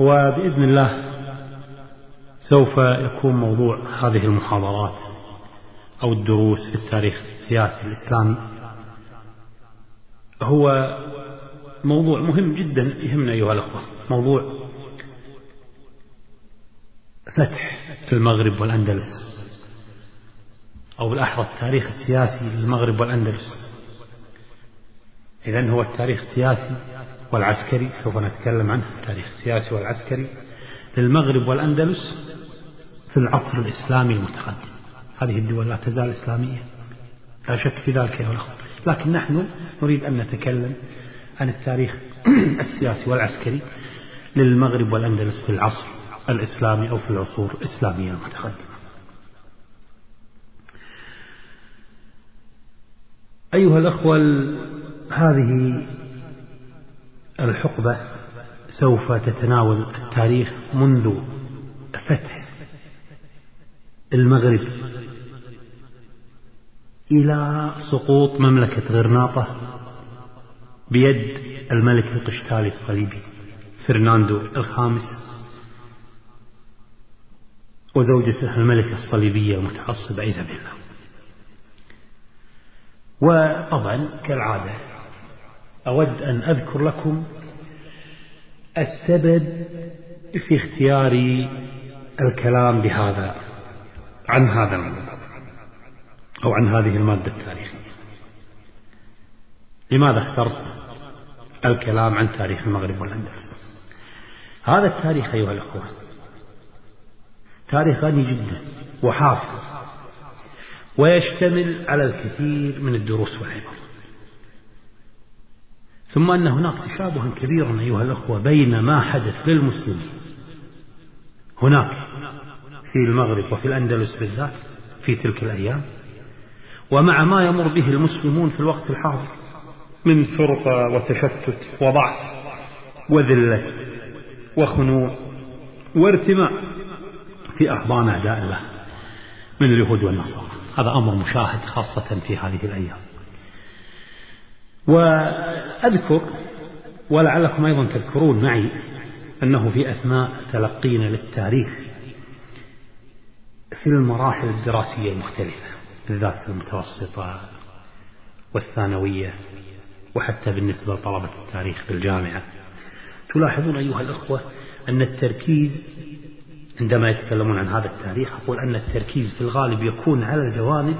وبإذن الله سوف يكون موضوع هذه المحاضرات أو الدروس في التاريخ السياسي الإسلامي هو موضوع مهم جدا يهمنا أيها الأخوة. موضوع فتح المغرب والأندلس أو بالأحرى التاريخ السياسي للمغرب والأندلس. إذا هو التاريخ السياسي والعسكري سوف نتكلم عنه التاريخ السياسي والعسكري للمغرب والأندلس في العصر الإسلامي المتقدم. هذه الدول لا تزال إسلامية. لا شك في ذلك يا الأخوة لكن نحن نريد أن نتكلم عن التاريخ السياسي والعسكري للمغرب والأندلس في العصر الإسلامي أو في العصور الإسلامية المتقدمة. أيها الأخوة هذه الحقبة سوف تتناول التاريخ منذ فتح المغرب إلى سقوط مملكة غرناطة بيد الملك القشتالي الصليبي فرناندو الخامس وزوجته الملكة الصليبية المتعصبة إيزابيلا. وطبعا كالعادة أود أن أذكر لكم السبب في اختياري الكلام بهذا عن هذا الموضوع أو عن هذه المادة التاريخية. لماذا اخترت الكلام عن تاريخ المغرب والأندلس؟ هذا التاريخ أيها الأخوة تاريخ غني جدا وحافظ ويشتمل على الكثير من الدروس والعبر ثم أن هناك تشابها كبيرا أيها الأخوة بين ما حدث للمسلمين. هناك في المغرب وفي الأندلس بالذات في تلك الأيام ومع ما يمر به المسلمون في الوقت الحاضر من فرقة وتشتت وضعف وذلة وخنوع وارتماء في أحضان أعداء الله من اليهود والنصارى. هذا أمر مشاهد خاصة في هذه الأيام. وأذكر ولعلكم أيضا تذكرون معي أنه في أثناء تلقينا للتاريخ في المراحل الدراسية المختلفة بالذات المتوسطة والثانوية وحتى بالنسبة لطلبة التاريخ في الجامعة. تلاحظون أيها الأخوة أن التركيز عندما يتكلمون عن هذا التاريخ أقول أن التركيز في الغالب يكون على الجوانب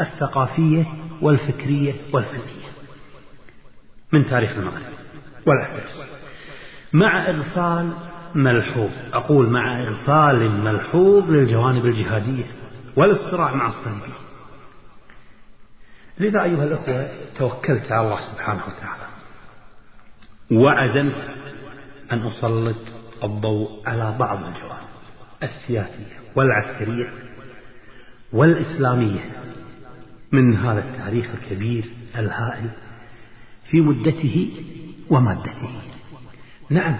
الثقافية والفكرية والفنية. من تاريخ المغرب. والأحداث مع إغفال ملحوظ. أقول مع إغفال ملحوظ للجوانب الجهادية والصراع مع الصليبيين لذا أيها الأخوة توكلت على الله سبحانه وتعالى. وعزمت أن أسلط الضوء على بعض الجوانب. السياسية والعسكرية والإسلامية. من هذا التاريخ الكبير الهائل في مدته ومادته. نعم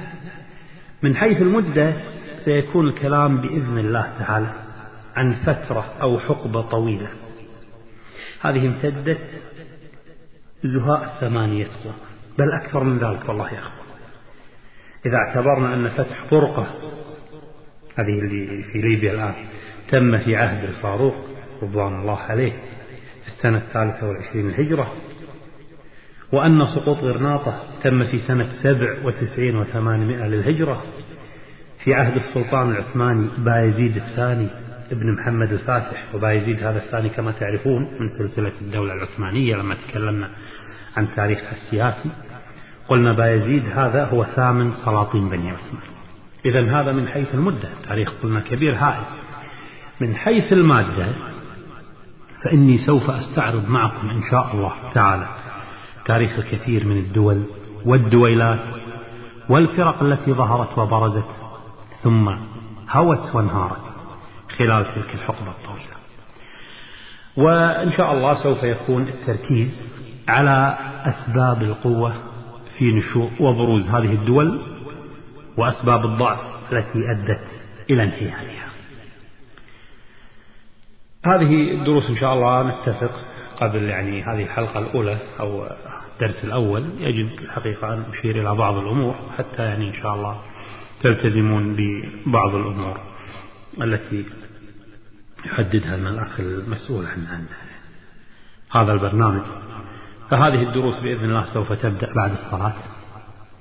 من حيث المدة سيكون الكلام بإذن الله تعالى عن فترة أو حقبة طويلة. هذه امتدت زهاء ثمانية قرون بل أكثر من ذلك والله يا أخوة. إذا اعتبرنا أن فتح طرقة هذه اللي في ليبيا الآن تم في عهد الفاروق رضوان الله عليه في السنة الثالثة والعشرين الهجرة وأن سقوط غرناطة تم في سنة سبع وتسعين وثمانمائة للهجرة في عهد السلطان العثماني بايزيد الثاني ابن محمد الفاتح. وبايزيد هذا الثاني كما تعرفون من سلسلة الدولة العثمانية لما تكلمنا عن تاريخها السياسي. قلنا بايزيد هذا هو ثامن سلاطين بني عثمان. إذا هذا من حيث المدة. تاريخ قلنا كبير هائل. من حيث المادة فإني سوف أستعرض معكم إن شاء الله تعالى. تاريخ الكثير من الدول والدويلات والفرق التي ظهرت وبرزت ثم هوت وانهارت خلال تلك الحقبة الطويلة. وإن شاء الله سوف يكون التركيز على أسباب القوة في نشوء وبروز هذه الدول وأسباب الضعف التي أدت إلى انهيارها. هذه الدروس إن شاء الله نتفق قبل يعني هذه الحلقة الأولى أو الدرس الأول يجب الحقيقة أن أشير إلى بعض الأمور حتى يعني إن شاء الله تلتزمون ببعض الأمور التي يحددها الأخ المسؤول عن, هذا البرنامج. فهذه الدروس بإذن الله سوف تبدأ بعد الصلاة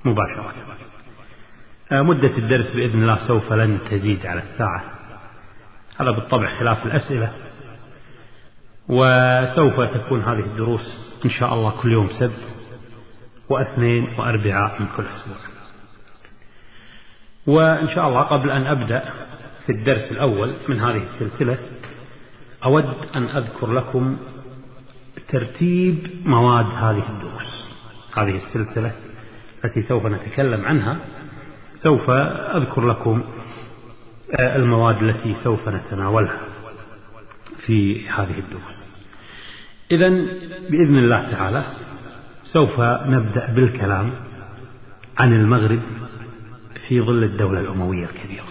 مباشرة. مدة الدرس بإذن الله سوف لن تزيد على الساعة. هذا بالطبع خلاف الأسئلة. وسوف تكون هذه الدروس إن شاء الله كل يوم سبت واثنين وأربعاء من كل أسبوع. وإن شاء الله قبل أن أبدأ في الدرس الأول من هذه السلسلة أود أن أذكر لكم ترتيب مواد هذه الدروس. هذه السلسلة التي سوف نتكلم عنها سوف أذكر لكم آه، المواد التي سوف نتناولها. في هذه الدروس إذا بإذن الله تعالى سوف نبدأ بالكلام عن المغرب في ظل الدولة الأموية الكبيرة.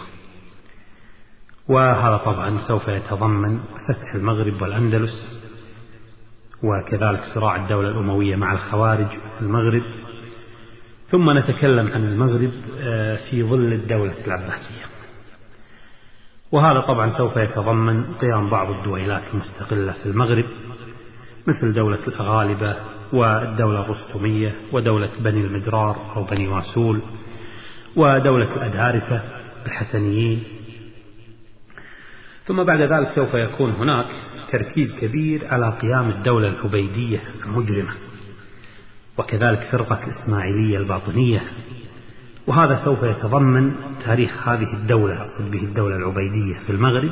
وهذا طبعا سوف يتضمن فتح المغرب والأندلس وكذلك صراع الدولة الأموية مع الخوارج في المغرب. ثم نتكلم عن المغرب آه، في ظل الدولة العباسية. وهذا طبعا سوف يتضمن قيام بعض الدويلات المستقلة في المغرب مثل دولة الأغالبة والدولة الرستمية ودولة بني المدرار أو بني واسول ودولة الأدارسة الحسنيين. ثم بعد ذلك سوف يكون هناك تركيز كبير على قيام الدولة العبيدية المجرمة وكذلك فرقة الإسماعيلية الباطنية وهذا سوف يتضمن تاريخ هذه الدولة أقصد به الدولة العبيدية في المغرب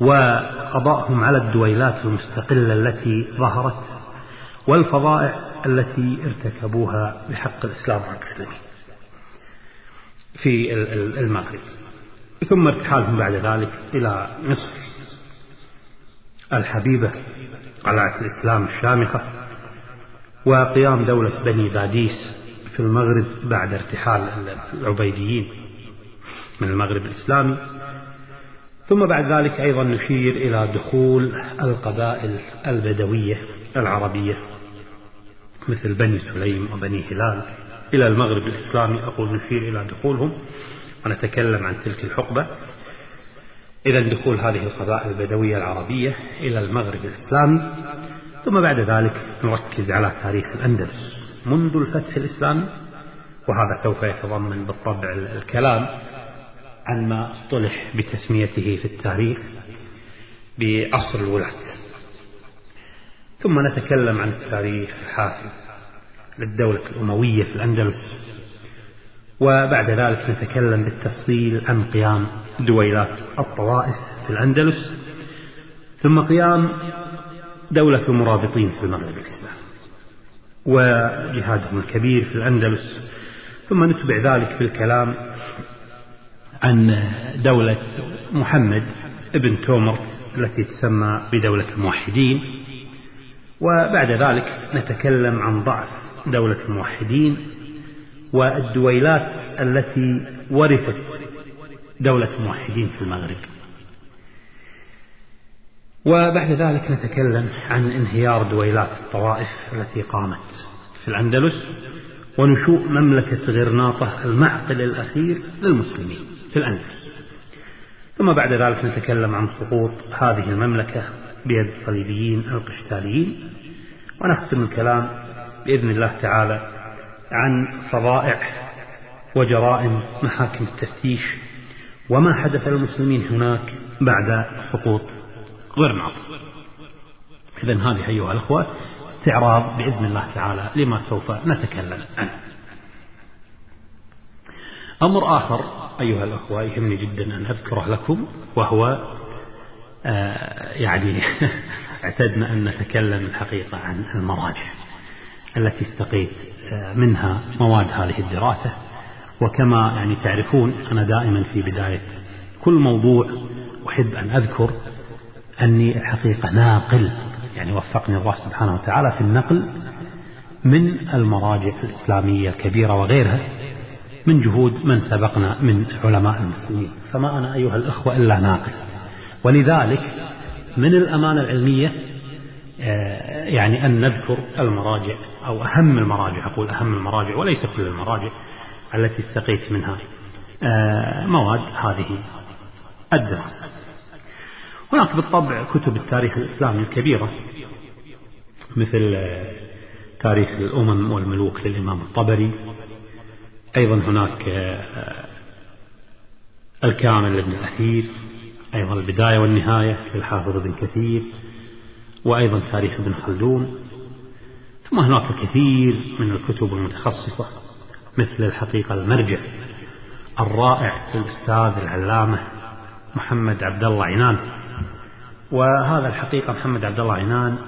وقضاءهم على الدويلات المستقلة التي ظهرت والفظائع التي ارتكبوها بحق الإسلام على المسلمين في المغرب. ثم ارتحالهم بعد ذلك إلى مصر. الحبيبة قلعة الإسلام الشامخة وقيام دولة بني باديس في المغرب بعد ارتحال العبيديين من المغرب الإسلامي. ثم بعد ذلك أيضا نشير إلى دخول القبائل البدوية العربية مثل بني سليم وبني هلال إلى المغرب الإسلامي. أقول نشير إلى دخولهم ونتكلم عن تلك الحقبة. إذا دخول هذه القبائل البدوية العربية إلى المغرب الإسلامي. ثم بعد ذلك نركز على تاريخ الأندلس. منذ الفتح الإسلامي وهذا سوف يتضمن بالطبع الكلام عن ما اصطلح بتسميته في التاريخ بعصر الولاة. ثم نتكلم عن التاريخ الحافل للدولة الأموية في الأندلس وبعد ذلك نتكلم بالتفصيل عن قيام دويلات الطوائف في الأندلس ثم قيام دولة المرابطين في المغرب. وجهادهم الكبير في الأندلس ثم نتبع ذلك بالكلام عن دولة محمد ابن تومر التي تسمى بدولة الموحدين. وبعد ذلك نتكلم عن ضعف دولة الموحدين والدويلات التي ورثت دولة الموحدين في المغرب. وبعد ذلك نتكلم عن انهيار دويلات الطوائف التي قامت في الأندلس ونشوء مملكة غرناطة المعقل الأخير للمسلمين في الأندلس. ثم بعد ذلك نتكلم عن سقوط هذه المملكة بيد الصليبيين القشتاليين. ونختم الكلام بإذن الله تعالى عن فظائع وجرائم محاكم التفتيش وما حدث للمسلمين هناك بعد سقوط غرناطة إذا هذه أيها الأخوة استعراض بإذن الله تعالى لما سوف نتكلم. عنه أمر آخر أيها الأخوة يهمني جدا أن أذكره لكم وهو آه يعني اعتدنا أن نتكلم الحقيقة عن المراجع التي استقيت آه منها مواد هذه الدراسة. وكما يعني تعرفون أنا دائما في بداية كل موضوع أحب أن أذكر أني الحقيقة ناقل يعني وفقني الله سبحانه وتعالى في النقل من المراجع الإسلامية الكبيرة وغيرها من جهود من سبقنا من علماء المسلمين. فما أنا أيها الأخوة إلا ناقل. ولذلك من الأمانة العلمية آه، يعني أن نذكر المراجع أو أهم المراجع أقول أهم المراجع وليس كل المراجع التي استقيت منها آه، مواد هذه الدراسة. هناك بالطبع كتب التاريخ الإسلامي الكبيرة مثل آه، تاريخ الأمم والملوك للإمام الطبري. أيضا هناك آه، الكامل لابن الأثير. أيضا البداية والنهاية للحافظ ابن كثير. وأيضا تاريخ ابن خلدون. ثم هناك الكثير من الكتب المتخصصة مثل الحقيقة المرجع الرائع للأستاذ العلامة محمد عبد الله عنان. وهذا الحقيقة محمد عبد الله عنان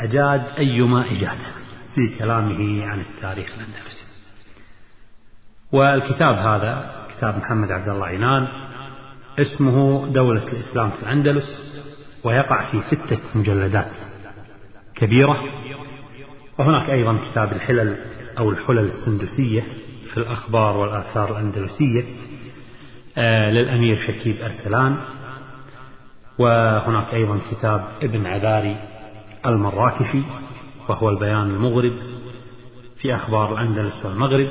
أجاد أيما إجادة في كلامه عن التاريخ الأندلسي والكتاب هذا كتاب محمد عبد الله عنان اسمه دولة الإسلام في الأندلس ويقع في ستة مجلدات كبيرة. وهناك أيضا كتاب الحلل أو الحلل السندسية في الأخبار والآثار الأندلسية آه، للأمير شكيب أرسلان. وهناك أيضا كتاب ابن عذاري المراكشي وهو البيان المغرب في أخبار الأندلس والمغرب.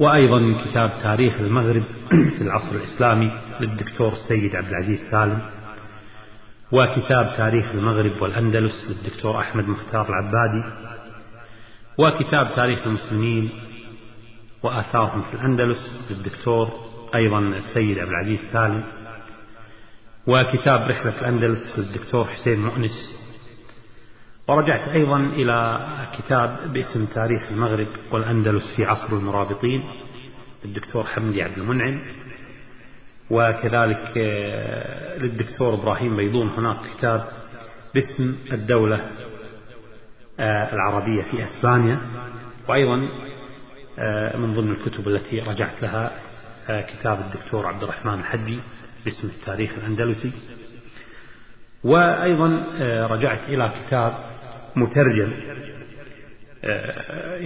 وأيضا كتاب تاريخ المغرب في العصر الإسلامي للدكتور السيد عبد العزيز سالم. وكتاب تاريخ المغرب والأندلس للدكتور أحمد مختار العبادي. وكتاب تاريخ المسلمين وآثارهم في الأندلس للدكتور أيضا السيد عبد العزيز سالم. وكتاب رحلة الأندلس للدكتور حسين مؤنس. ورجعت أيضا إلى كتاب باسم تاريخ المغرب والأندلس في عصر المرابطين للدكتور حمدي عبد المنعم. وكذلك آه، للدكتور إبراهيم بيضون. هناك كتاب باسم الدولة آه، العربية في أسبانيا. وأيضا آه، من ضمن الكتب التي رجعت لها كتاب الدكتور عبد الرحمن الحدي باسم التاريخ الأندلسي. وأيضا رجعت إلى كتاب مترجم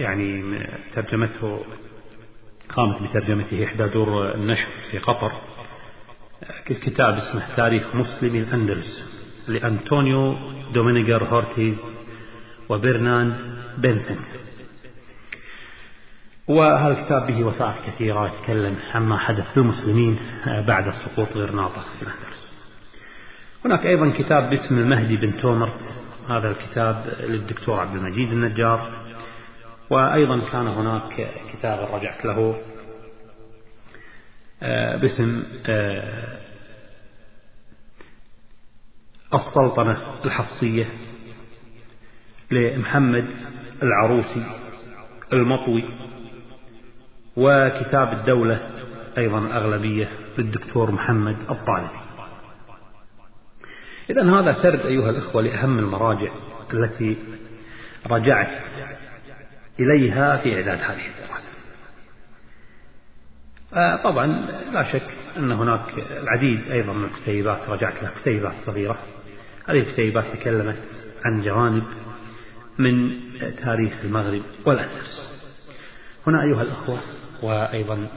يعني ترجمته قامت بترجمته إحدى دور النشر في قطر كتاب اسمه تاريخ مسلمي الأندلس لأنطونيو دومينغيز هورتيز وبرنارد بنسنت وهذا الكتاب به وثائق كثيرة يتكلم عما حدث للمسلمين بعد سقوط غرناطة هناك أيضا كتاب باسم المهدي بن تومرت هذا الكتاب للدكتور عبد المجيد النجار. وأيضا كان هناك كتاب رجعت له آه، باسم آه، السلطنة الحفصية لمحمد العروسي المطوي. وكتاب الدولة أيضا الأغلبية للدكتور محمد الطالبي إذا هذا سرد أيها الإخوة لأهم المراجع التي رجعت إليها في إعداد هذه الدراسة آه، طبعا لا شك أن هناك العديد أيضا من الكتيبات رجعت لها كتيبات صغيرة. هذه الكتيبات تكلمت عن جوانب من تاريخ المغرب والأندلس. هنا أيها الأخوة وأيضا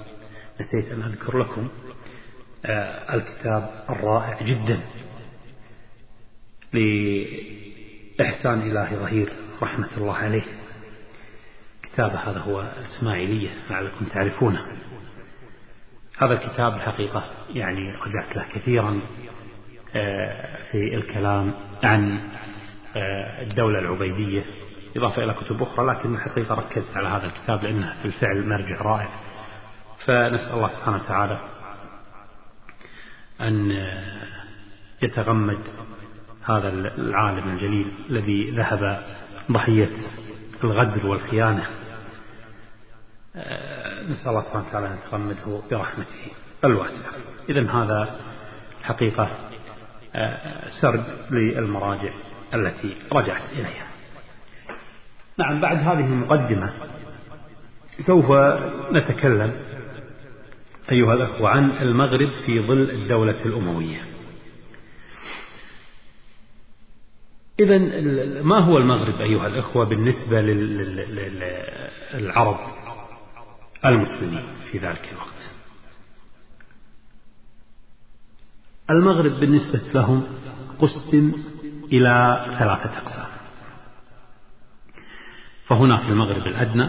نسيت أن أذكر لكم آه، الكتاب الرائع جدا لإحسان إلهي ظهير رحمة الله عليه. كتابه هذا هو الإسماعيلية لعلكم تعرفونه. هذا الكتاب الحقيقة يعني رجعت له كثيرا آه، في الكلام عن آه، الدولة العبيدية إضافة إلى كتب أخرى لكن الحقيقة ركزت على هذا الكتاب لأنه بالفعل مرجع رائع. فنسأل الله سبحانه وتعالى أن يتغمد هذا العالم الجليل الذي ذهب ضحية الغدر والخيانة. نسأل الله سبحانه وتعالى أن يتغمده برحمته الواسعة. إذا هذا حقيقة آه، سرد للمراجع التي رجعت إليها. نعم بعد هذه المقدمة. سوف نتكلم أيها الأخوة عن المغرب في ظل الدولة الأموية. إذا ما هو المغرب أيها الأخوة بالنسبة للعرب المسلمين في ذلك الوقت؟ المغرب بالنسبة لهم قسم إلى ثلاثة أقسام. فهناك المغرب الأدنى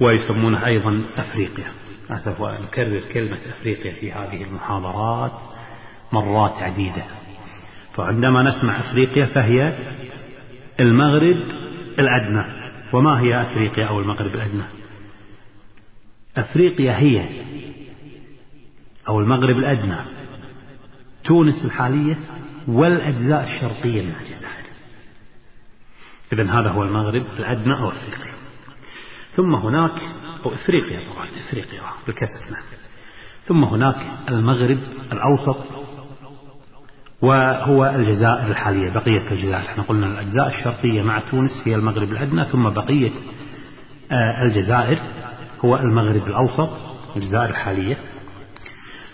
ويسمونه أيضا أفريقيا. أسف نكرر كلمة أفريقيا في هذه المحاضرات مرات عديدة. فعندما نسمع أفريقيا فهي المغرب الأدنى. وما هي أفريقيا أو المغرب الأدنى؟ أفريقيا هي أو المغرب الأدنى. تونس الحالية والأجزاء الشرقية. من الجزائر إذا هذا هو المغرب الأدنى أو أفريقيا ثم هناك أو إفريقيا طبعا إفريقيا بالكسر نعم ثم هناك المغرب الأوسط وهو الجزائر الحالية بقية الجزائر. إحنا قلنا الأجزاء الشرقية مع تونس هي المغرب الأدنى ثم بقية آه، الجزائر هو المغرب الأوسط الجزائر الحالية.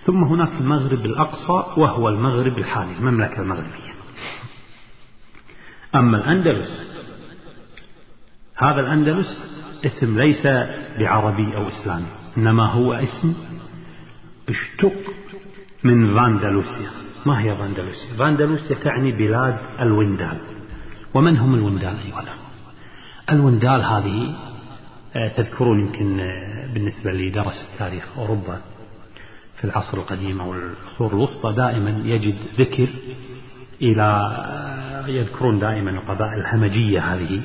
ثم هناك المغرب الأقصى وهو المغرب الحالي المملكة المغربية. أما الأندلس هذا الأندلس اسم ليس بعربي أو إسلامي إنما هو اسم اشتق من فاندلوسيا. ما هي فاندلوسيا؟ فاندلوسيا تعني بلاد الوندال. ومن هم الوندال أيها الوندال هذه آه، تذكرون يمكن آه، بالنسبة لي درس تاريخ أوروبا في العصر القديم أو العصور الوسطى دائما يجد ذكر إلى آه، يذكرون دائما القبائل الهمجية هذه.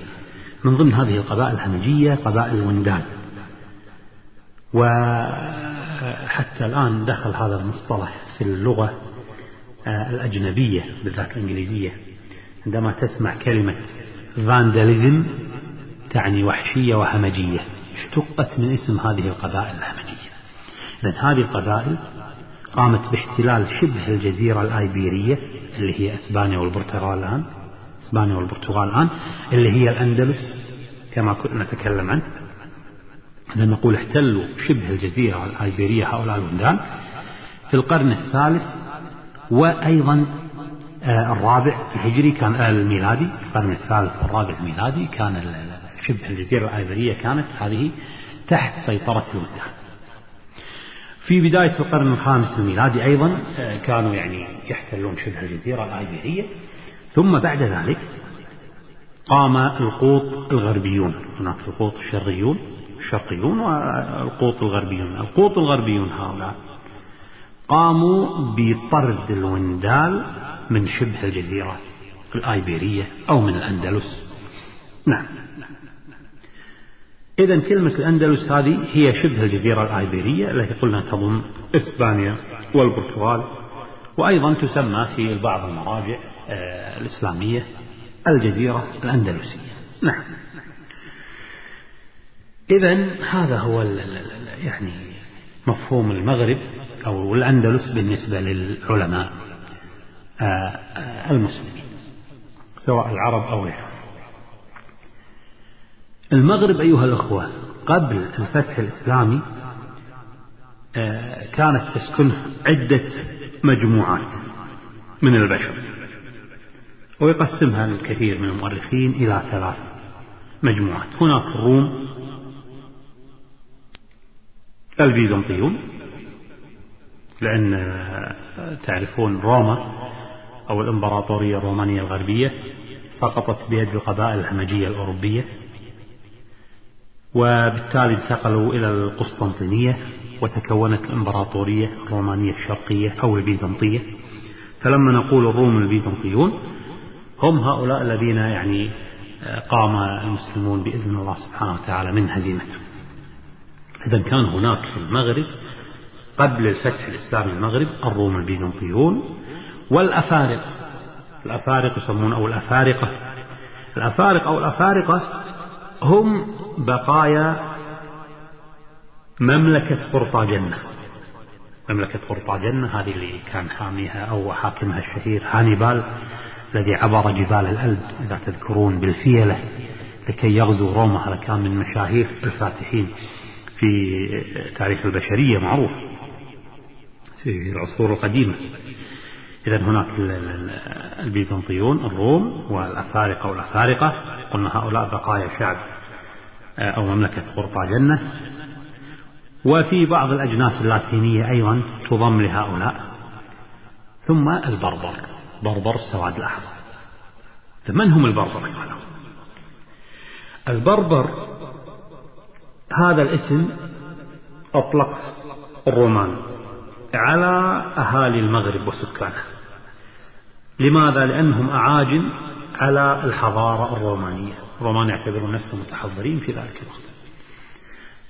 من ضمن هذه القبائل الهمجية قبائل الوندان وحتى الآن دخل هذا المصطلح في اللغة آه، الأجنبية بالذات الإنجليزية. عندما تسمع كلمة فانداليزم تعني وحشية وهمجية. اشتقت من اسم هذه القبائل الهمجية لأن هذه القبائل قامت باحتلال شبه الجزيرة الآيبيرية اللي هي أسبانيا والبرتغال الآن. إسبانيا والبرتغال الآن اللي هي الأندلس كما كنا نتكلم عنه إذا نقول احتلوا شبه الجزيرة الآيبيرية هؤلاء البلدان في القرن الثالث وأيضا آه، الرابع الهجري كان الميلادي القرن الثالث والرابع الميلادي كان شبه الجزيرة الآيبيرية كانت هذه تحت سيطرة البلدان في بداية القرن الخامس الميلادي أيضا آه، كانوا يعني يحتلون شبه الجزيرة الآيبيرية. ثم بعد ذلك قام القوط الغربيون. هناك القوط الشرقيون الشرقيون والقوط الغربيون. القوط الغربيون هؤلاء قاموا بطرد الوندال من شبه الجزيرة الآيبيرية أو من الأندلس. نعم. إذا كلمة الأندلس هذه هي شبه الجزيرة الآيبيرية التي قلنا تضم إسبانيا والبرتغال وأيضا تسمى في بعض المراجع الإسلامية الجزيرة الأندلسية. نعم. إذا هذا هو يعني مفهوم المغرب أو الأندلس بالنسبة للعلماء آه، آه، المسلمين سواء العرب أو غيرهم. المغرب أيها الأخوة قبل الفتح الإسلامي كانت تسكنه عدة مجموعات من البشر. ويقسمها الكثير من المؤرخين إلى ثلاث مجموعات. هناك الروم البيزنطيون لأن تعرفون روما أو الإمبراطورية الرومانية الغربية سقطت بيد القبائل الهمجية الأوروبية وبالتالي انتقلوا إلى القسطنطينية وتكونت الإمبراطورية الرومانية الشرقية أو البيزنطية. فلما نقول الروم البيزنطيون هم هؤلاء الذين يعني آه، قام المسلمون بإذن الله سبحانه وتعالى من هزيمتهم. إذا كان هناك في المغرب قبل الفتح الإسلامي المغرب الروم البيزنطيون والأفارقة. الأفارقة يسمون أو الأفارقة. الأفارقة أو الأفارقة هم بقايا مملكة قرطاجنة مملكة قرطاجنة هذه اللي كان حاميها أو حاكمها الشهير هانيبال. الذي عبر جبال الألب إذا تذكرون بالفيلة لكي يغزو روما هذا كان من مشاهير الفاتحين في تاريخ البشرية معروف في العصور القديمة. إذا هناك البيزنطيون الروم والأفارقة والأفارقة. قلنا هؤلاء بقايا شعب أو مملكة قرطاجنة. وفي بعض الأجناس اللاتينية أيضا تضم لهؤلاء ثم البربر. بربر السواد الأحمر من هم البربر؟ البربر هذا الاسم أطلق الرومان على أهالي المغرب وسكانه. لماذا؟ لأنهم أعاجم على الحضارة الرومانية. الرومان يعتبرون نفسهم متحضرين في ذلك الوقت.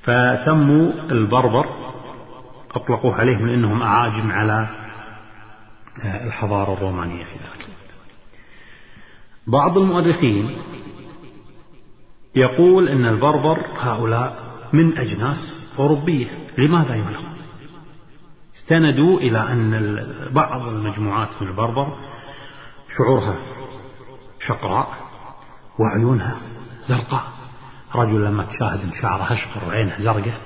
فسموا البربر أطلقوه عليهم لأنهم أعاجم على الحضارة الرومانية في ذلك بعض المؤرخين يقول أن البربر هؤلاء من أجناس أوروبية. لماذا يبلغون؟ استندوا إلى أن بعض المجموعات من البربر شعورها شقراء وعيونها زرقاء. رجل لما تشاهد شعره أشقر وعينه زرقاء.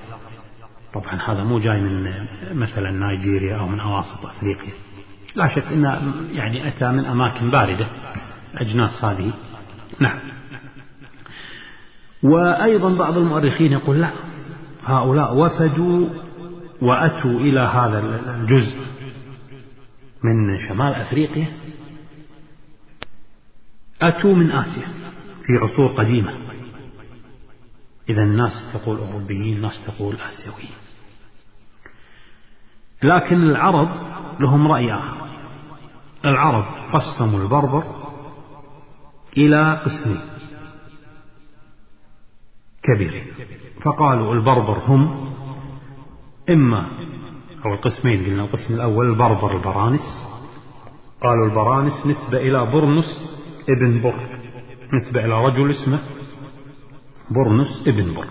طبعا هذا مو جاي من مثلا نيجيريا أو من أواسط أفريقيا. لا شك أنه يعني أتى من أماكن باردة الأجناس هذه. نعم. وأيضا بعض المؤرخين يقول لا هؤلاء وفدوا وأتوا إلى هذا الجزء من شمال أفريقيا. أتوا من آسيا في عصور قديمة. إذا الناس تقول أوروبيين الناس تقول آسيويين. لكن العرب لهم رأي آخر. العرب قسموا البربر إلى قسمين كبيرين فقالوا البربر هم إما أو القسمين قلنا القسم الأول البربر البرانس. قالوا البرانس نسبة إلى برنس ابن بر نسبة إلى رجل اسمه برنس ابن بر.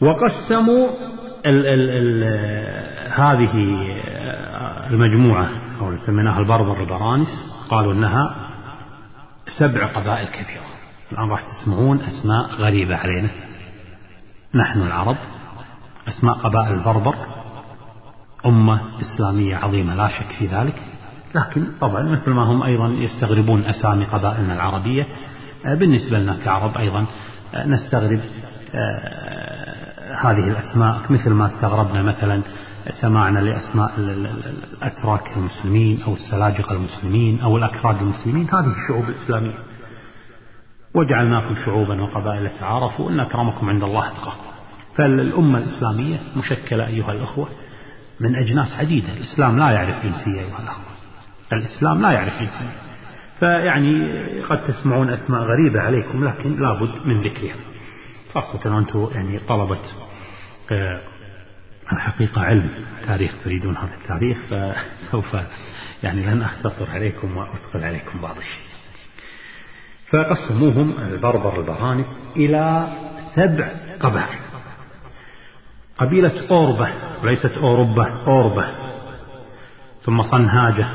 وقسموا ال ال ال هذه المجموعة أو سميناها البربر البرانس قالوا أنها سبع قبائل كبيرة. الآن راح تسمعون أسماء غريبة علينا. نحن العرب أسماء قبائل البربر أمة إسلامية عظيمة لا شك في ذلك. لكن طبعا مثل ما هم أيضا يستغربون أسامي قبائلنا العربية آه، بالنسبة لنا كعرب أيضا آه، نستغرب آه، هذه الأسماء مثل ما استغربنا مثلا سماعنا لأسماء الأتراك المسلمين أو السلاجقة المسلمين أو الأكراد المسلمين. هذه الشعوب الإسلامية. وجعلناكم شعوبا وقبائل تعارفوا إن أكرمكم عند الله أتقاكم. فالأمة الإسلامية مشكلة أيها الأخوة من أجناس عديدة. الإسلام لا يعرف جنسية أيها الأخوة. الإسلام لا يعرف جنسية. فيعني قد تسمعون أسماء غريبة عليكم لكن لابد من ذكرها. خاصة أنتم يعني طلبة الحقيقة علم تاريخ تريدون هذا التاريخ فسوف يعني لن أختصر عليكم وأثقل عليكم بعض الشيء. فقسموهم البربر البرانس إلى سبع قبائل. قبيلة أوربة وليست أوروبا أوربة. ثم صنهاجة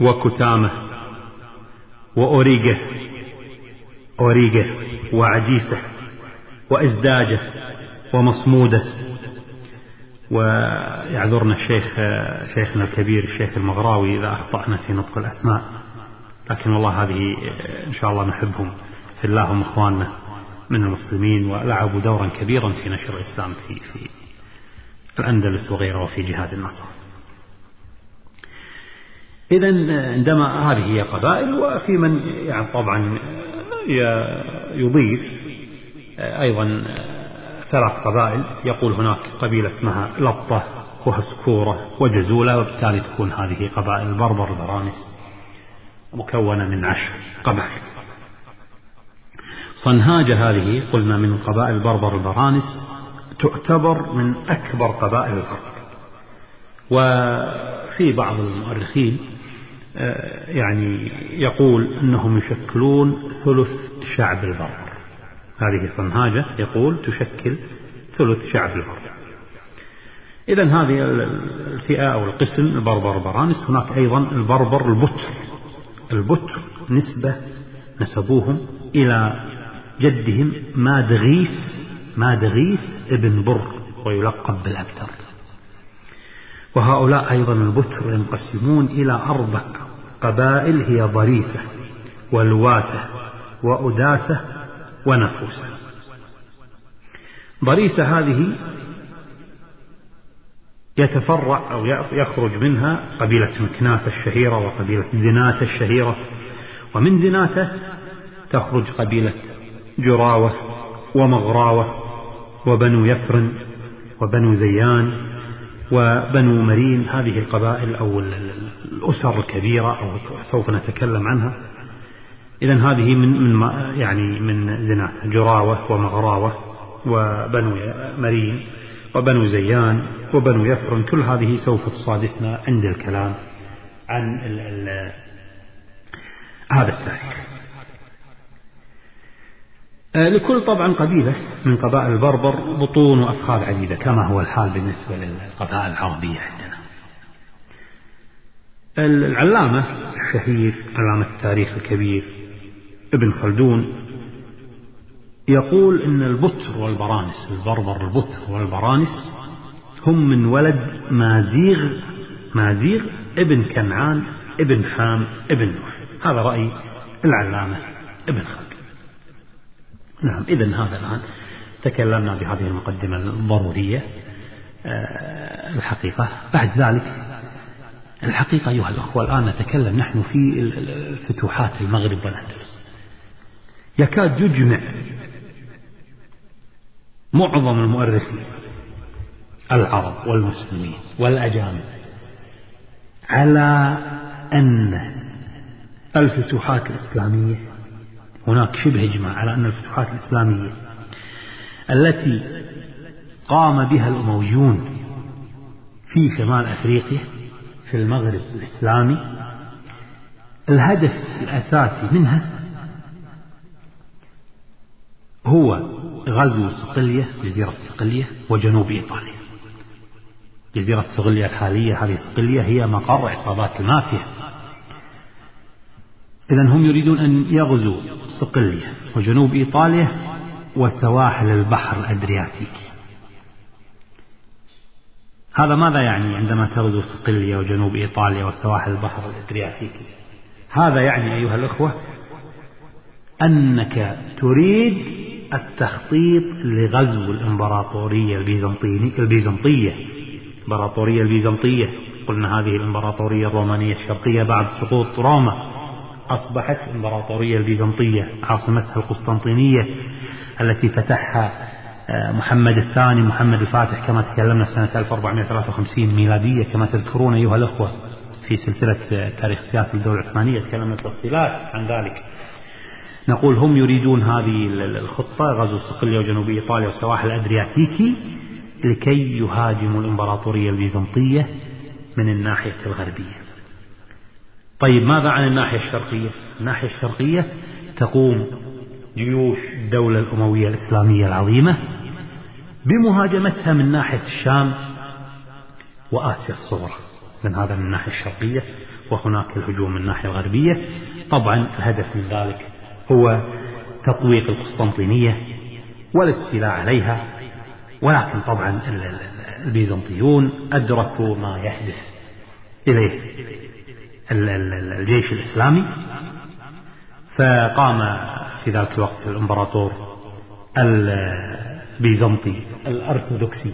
وكتامة وأوريجة أوريجة وعجيسة وإزداجة ومصمودة. ويعذرنا الشيخ شيخنا الكبير الشيخ المغراوي إذا أخطأنا في نطق الأسماء. لكن والله هذه إن شاء الله نحبهم. في الله هم إخواننا من المسلمين ولعبوا دورا كبيرا في نشر الإسلام في في الأندلس وغيره وفي جهاد النصر. إذا عندما هذه هي قبائل وفي من يعني طبعا يضيف أيضا ثلاث قبائل يقول هناك قبيلة اسمها لطة وهسكورة وجزولة وبالتالي تكون هذه قبائل البربر البرانس مكونة من عشر قبائل. صنهاجة هذه قلنا من قبائل البربر البرانس تعتبر من أكبر قبائل الأرض. وفي بعض المؤرخين آه، يعني يقول أنهم يشكلون ثلث شعب البربر هذه صنهاجة يقول تشكل ثلث شعب البربر إذا هذه الفئة أو القسم البربر البرانس هناك أيضا البربر البتر. البتر نسبة نسبوهم إلى جدهم مادغيث مادغيث ابن بر ويلقب بالأبتر. وهؤلاء أيضا البتر ينقسمون إلى أربع قبائل هي ضريسة والواتة وأداثة ونفوسة ضريسة هذه يتفرع أو يخرج منها قبيلة مكناة الشهيرة وقبيلة زناة الشهيرة. ومن زناته تخرج قبيلة جراوة ومغراوة وبنو يفرن وبنو زيان وبنو مرين. هذه القبائل أو الأسر الكبيرة أو سوف نتكلم عنها. إذا هذه من من يعني من زناتها جراوة ومغراوة وبنو مرين وبنو زيان وبنو يفرن كل هذه سوف تصادفنا عند الكلام عن ال ال هذا التاريخ. آه، لكل طبعا قبيلة من قبائل البربر بطون وأفخاذ عديدة كما هو الحال بالنسبة للقبائل العربية عندنا. العلامة الشهير علامة التاريخ الكبير ابن خلدون يقول إن البتر والبرانس البربر البتر والبرانس هم من ولد مازيغ مازيغ ابن كنعان ابن حام ابن نوح. هذا رأي العلامة ابن خلدون. نعم إذا هذا الآن تكلمنا بهذه المقدمة الضرورية آه، الحقيقة. بعد ذلك الحقيقة أيها الأخوة الآن نتكلم نحن في فتوحات المغرب والأندلس. يكاد يجمع معظم المؤرخين العرب والمسلمين والأجانب على أن الفتوحات الإسلامية هناك شبه إجماع على أن الفتوحات الإسلامية التي قام بها الأمويون في شمال أفريقيا في المغرب الإسلامي الهدف الأساسي منها هو غزو صقلية جزيرة صقلية وجنوب إيطاليا. جزيرة صقلية الحالية هذه صقلية هي مقر عصابات المافيا. إذا هم يريدون أن يغزوا صقلية وجنوب إيطاليا وسواحل البحر الأدرياتيكي. هذا ماذا يعني عندما تغزو صقلية وجنوب إيطاليا وسواحل البحر الأدرياتيكي؟ هذا يعني أيها الأخوة أنك تريد التخطيط لغزو الإمبراطورية البيزنطية البيزنطية. الإمبراطورية البيزنطية. قلنا هذه الإمبراطورية الرومانية الشرقية بعد سقوط روما. أصبحت الإمبراطورية البيزنطية عاصمتها القسطنطينية التي فتحها آه، محمد الثاني محمد الفاتح كما تكلمنا سنة 1453 ميلادية كما تذكرون أيها الأخوة في سلسلة آه، تاريخ سياسي الدولة العثمانية. تكلمنا تفصيلات عن ذلك. نقول هم يريدون هذه الخطة غزو صقلية وجنوب إيطاليا والسواحل الأدرياتيكي لكي يهاجموا الإمبراطورية البيزنطية من الناحية الغربية. طيب ماذا عن الناحية الشرقية؟ الناحية الشرقية تقوم جيوش الدولة الأموية الإسلامية العظيمة بمهاجمتها من ناحية الشام وآسيا الصغرى. من هذا من الناحية الشرقية وهناك الهجوم من الناحية الغربية. طبعا الهدف من ذلك هو تطويق القسطنطينية والاستيلاء عليها ولكن طبعا البيزنطيون أدركوا ما يحدث إليه الجيش الإسلامي فقام في ذلك الوقت الإمبراطور البيزنطي الأرثوذكسي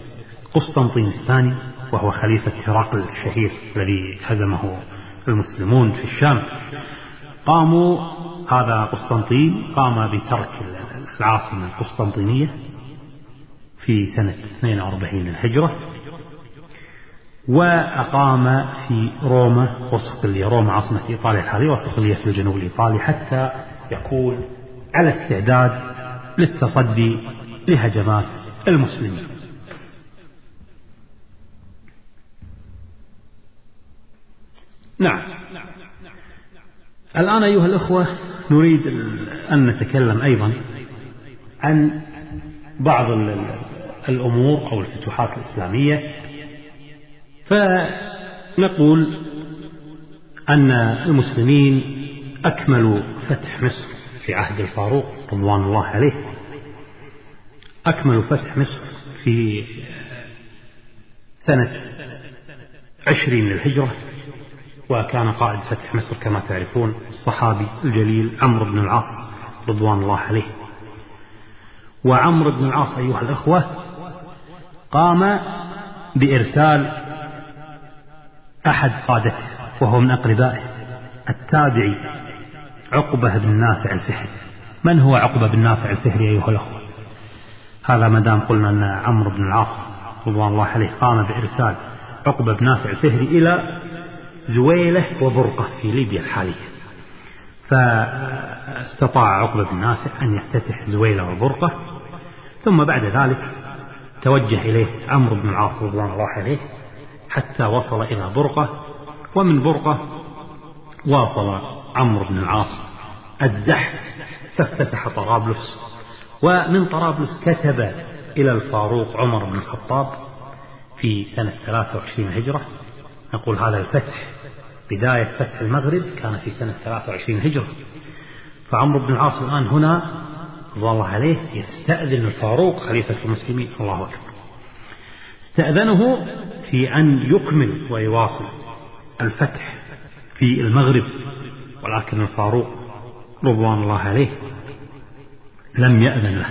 قسطنطين الثاني وهو خليفة هرقل الشهير الذي هزمه المسلمون في الشام. قاموا هذا قسطنطين قام بترك العاصمة القسطنطينية في سنة 42 للهجرة وأقام في روما وصقلية روما عاصمة إيطاليا الحالية وصقلية في الجنوب الإيطالي حتى يكون على استعداد للتصدي لهجمات المسلمين. نعم. الآن أيها الأخوة نريد أن نتكلم أيضا عن بعض الأمور أو الفتوحات الإسلامية. فنقول أن المسلمين أكملوا فتح مصر في عهد الفاروق رضوان الله عليه. أكملوا فتح مصر في سنة عشرين للهجرة. وكان قائد فتح مصر كما تعرفون الصحابي الجليل عمرو بن العاص رضوان الله عليه. وعمرو بن العاص أيها الأخوة قام بإرسال أحد قادته وهو من أقربائه التابعي عقبة بن نافع الفهري. من هو عقبة بن نافع الفهري أيها الأخوة؟ هذا ما دام قلنا أن عمرو بن العاص رضوان الله عليه قام بإرسال عقبة بن نافع الفهري إلى زويلة وبرقة في ليبيا الحالية فاستطاع عقبة بن نافع أن يفتتح زويلة وبرقة ثم بعد ذلك توجه إليه عمرو بن العاص رضوان الله عليه حتى وصل إلى برقة ومن برقة واصل عمرو بن العاص الزحف فافتتح طرابلس ومن طرابلس كتب إلى الفاروق عمر بن الخطاب في سنة 23 هجرة. نقول هذا الفتح بداية فتح المغرب كان في سنة 23 هجرة. فعمرو بن العاص الآن هنا رضي الله عليه يستأذن الفاروق خليفة المسلمين. الله أكبر. استأذنه في أن يكمل ويواصل الفتح في المغرب ولكن الفاروق رضوان الله عليه لم يأذن له.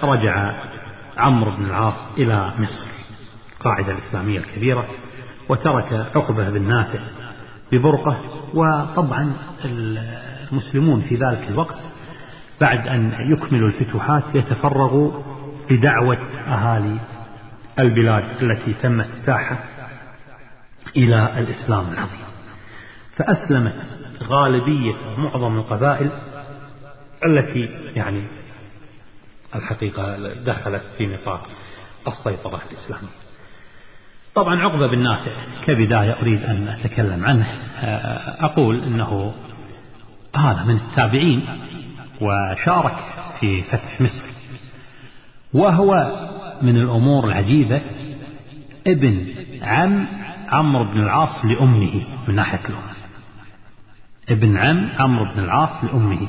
فرجع عمرو بن العاص إلى مصر القاعدة الإسلامية الكبيرة وترك عقبة بن نافع ببرقة وطبعا المسلمون في ذلك الوقت بعد أن يكملوا الفتوحات يتفرغوا لدعوة أهالي البلاد التي تم افتتاحها إلى الإسلام العظيم. فأسلمت غالبية معظم القبائل التي يعني الحقيقة دخلت في نطاق السيطرة الإسلامية. طبعا عقبة بن نافع. كبداية أريد أن أتكلم عنه. أقول أنه هذا من التابعين وشارك في فتح مصر. وهو من الأمور العجيبة ابن عم عمرو بن العاص لأمه من ناحية الأم ابن عم عمرو بن العاص لأمه.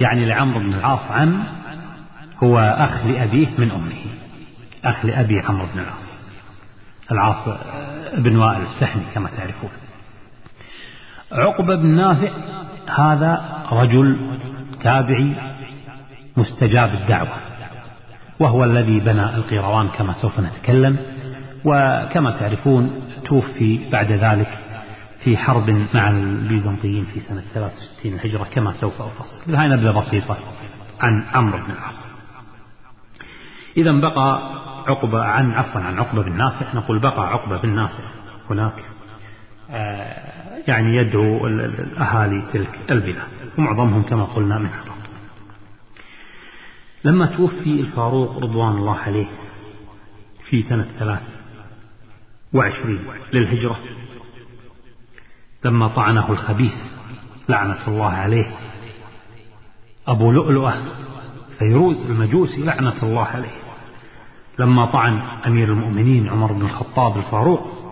يعني لعمرو بن العاص عم هو أخ لأبيه من أمه. أخ لأبي عمرو بن العاص. العاص بن وائل السحمي كما تعرفون. عقبة بن نافع هذا رجل تابعي مستجاب الدعوة وهو الذي بنى القيروان كما سوف نتكلم وكما تعرفون توفي بعد ذلك في حرب مع البيزنطيين في سنة 63 الهجرة كما سوف أفصل. هاي نبذة بسيطة عن عمرو بن العاص. إذا بقى عقبة عن عفوا عن عقبة بن نافع. نقول بقى عقبة بن نافع هناك آه، يعني يدعو الأهالي تلك البلاد ومعظمهم كما قلنا من العرب لما توفي الفاروق رضوان الله عليه في سنة ثلاث وعشرين للهجرة لما طعنه الخبيث لعنة الله عليه أبو لؤلؤة فيروز المجوسي لعنة الله عليه. لما طعن أمير المؤمنين عمر بن الخطاب الفاروق.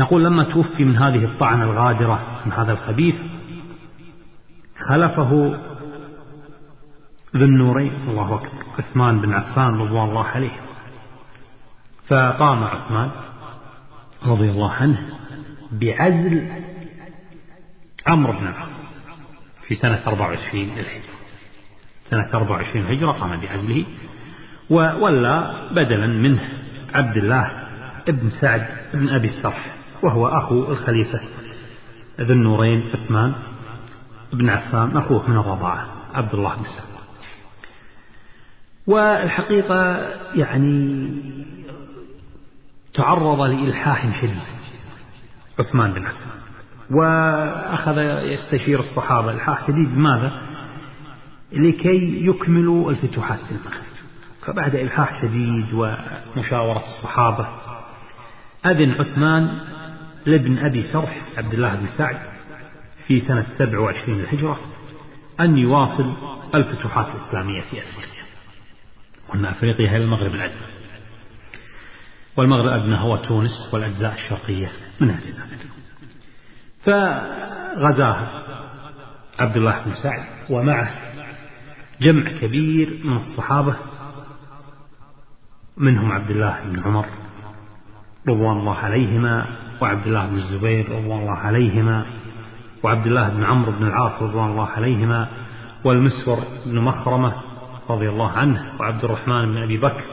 نقول لما توفي من هذه الطعنة الغادرة من هذا الخبيث خلفه ذو النورين الله أكبر عثمان بن عفان رضوان الله عليه. فقام عثمان رضي الله عنه بعزل عمرو بن العاص في سنة 24 للهجرة سنة 24 الهجرة قام بعزله. وولى بدلا منه عبد الله ابن سعد بن أبي السرح وهو أخو الخليفة. ذو النورين عثمان بن عفان أخوه من الرضاعة عبد الله بن سعد. والحقيقة يعني تعرض لإلحاح شديد عثمان بن عفان وأخذ يستشير الصحابة. إلحاح شديد لماذا؟ لكي يكملوا الفتوحات في المغرب. فبعد إلحاح شديد ومشاورة الصحابة أذن عثمان لابن أبي سرح عبد الله بن سعد في سنة 27 للهجرة أن يواصل الفتوحات الإسلامية في أفريقيا قلنا أفريقيا هي المغرب الأدنى. والمغرب الأدنى هو تونس والأجزاء الشرقية من أهل فغزاها عبد الله بن سعد ومعه جمع كبير من الصحابة منهم عبد الله بن عمر رضوان الله عليهما وعبد الله بن الزبير رضوان الله عليهما وعبد الله بن عمرو بن العاص رضوان الله عليهما والمسور بن مخرمة رضي الله عنه وعبد الرحمن بن أبي بكر.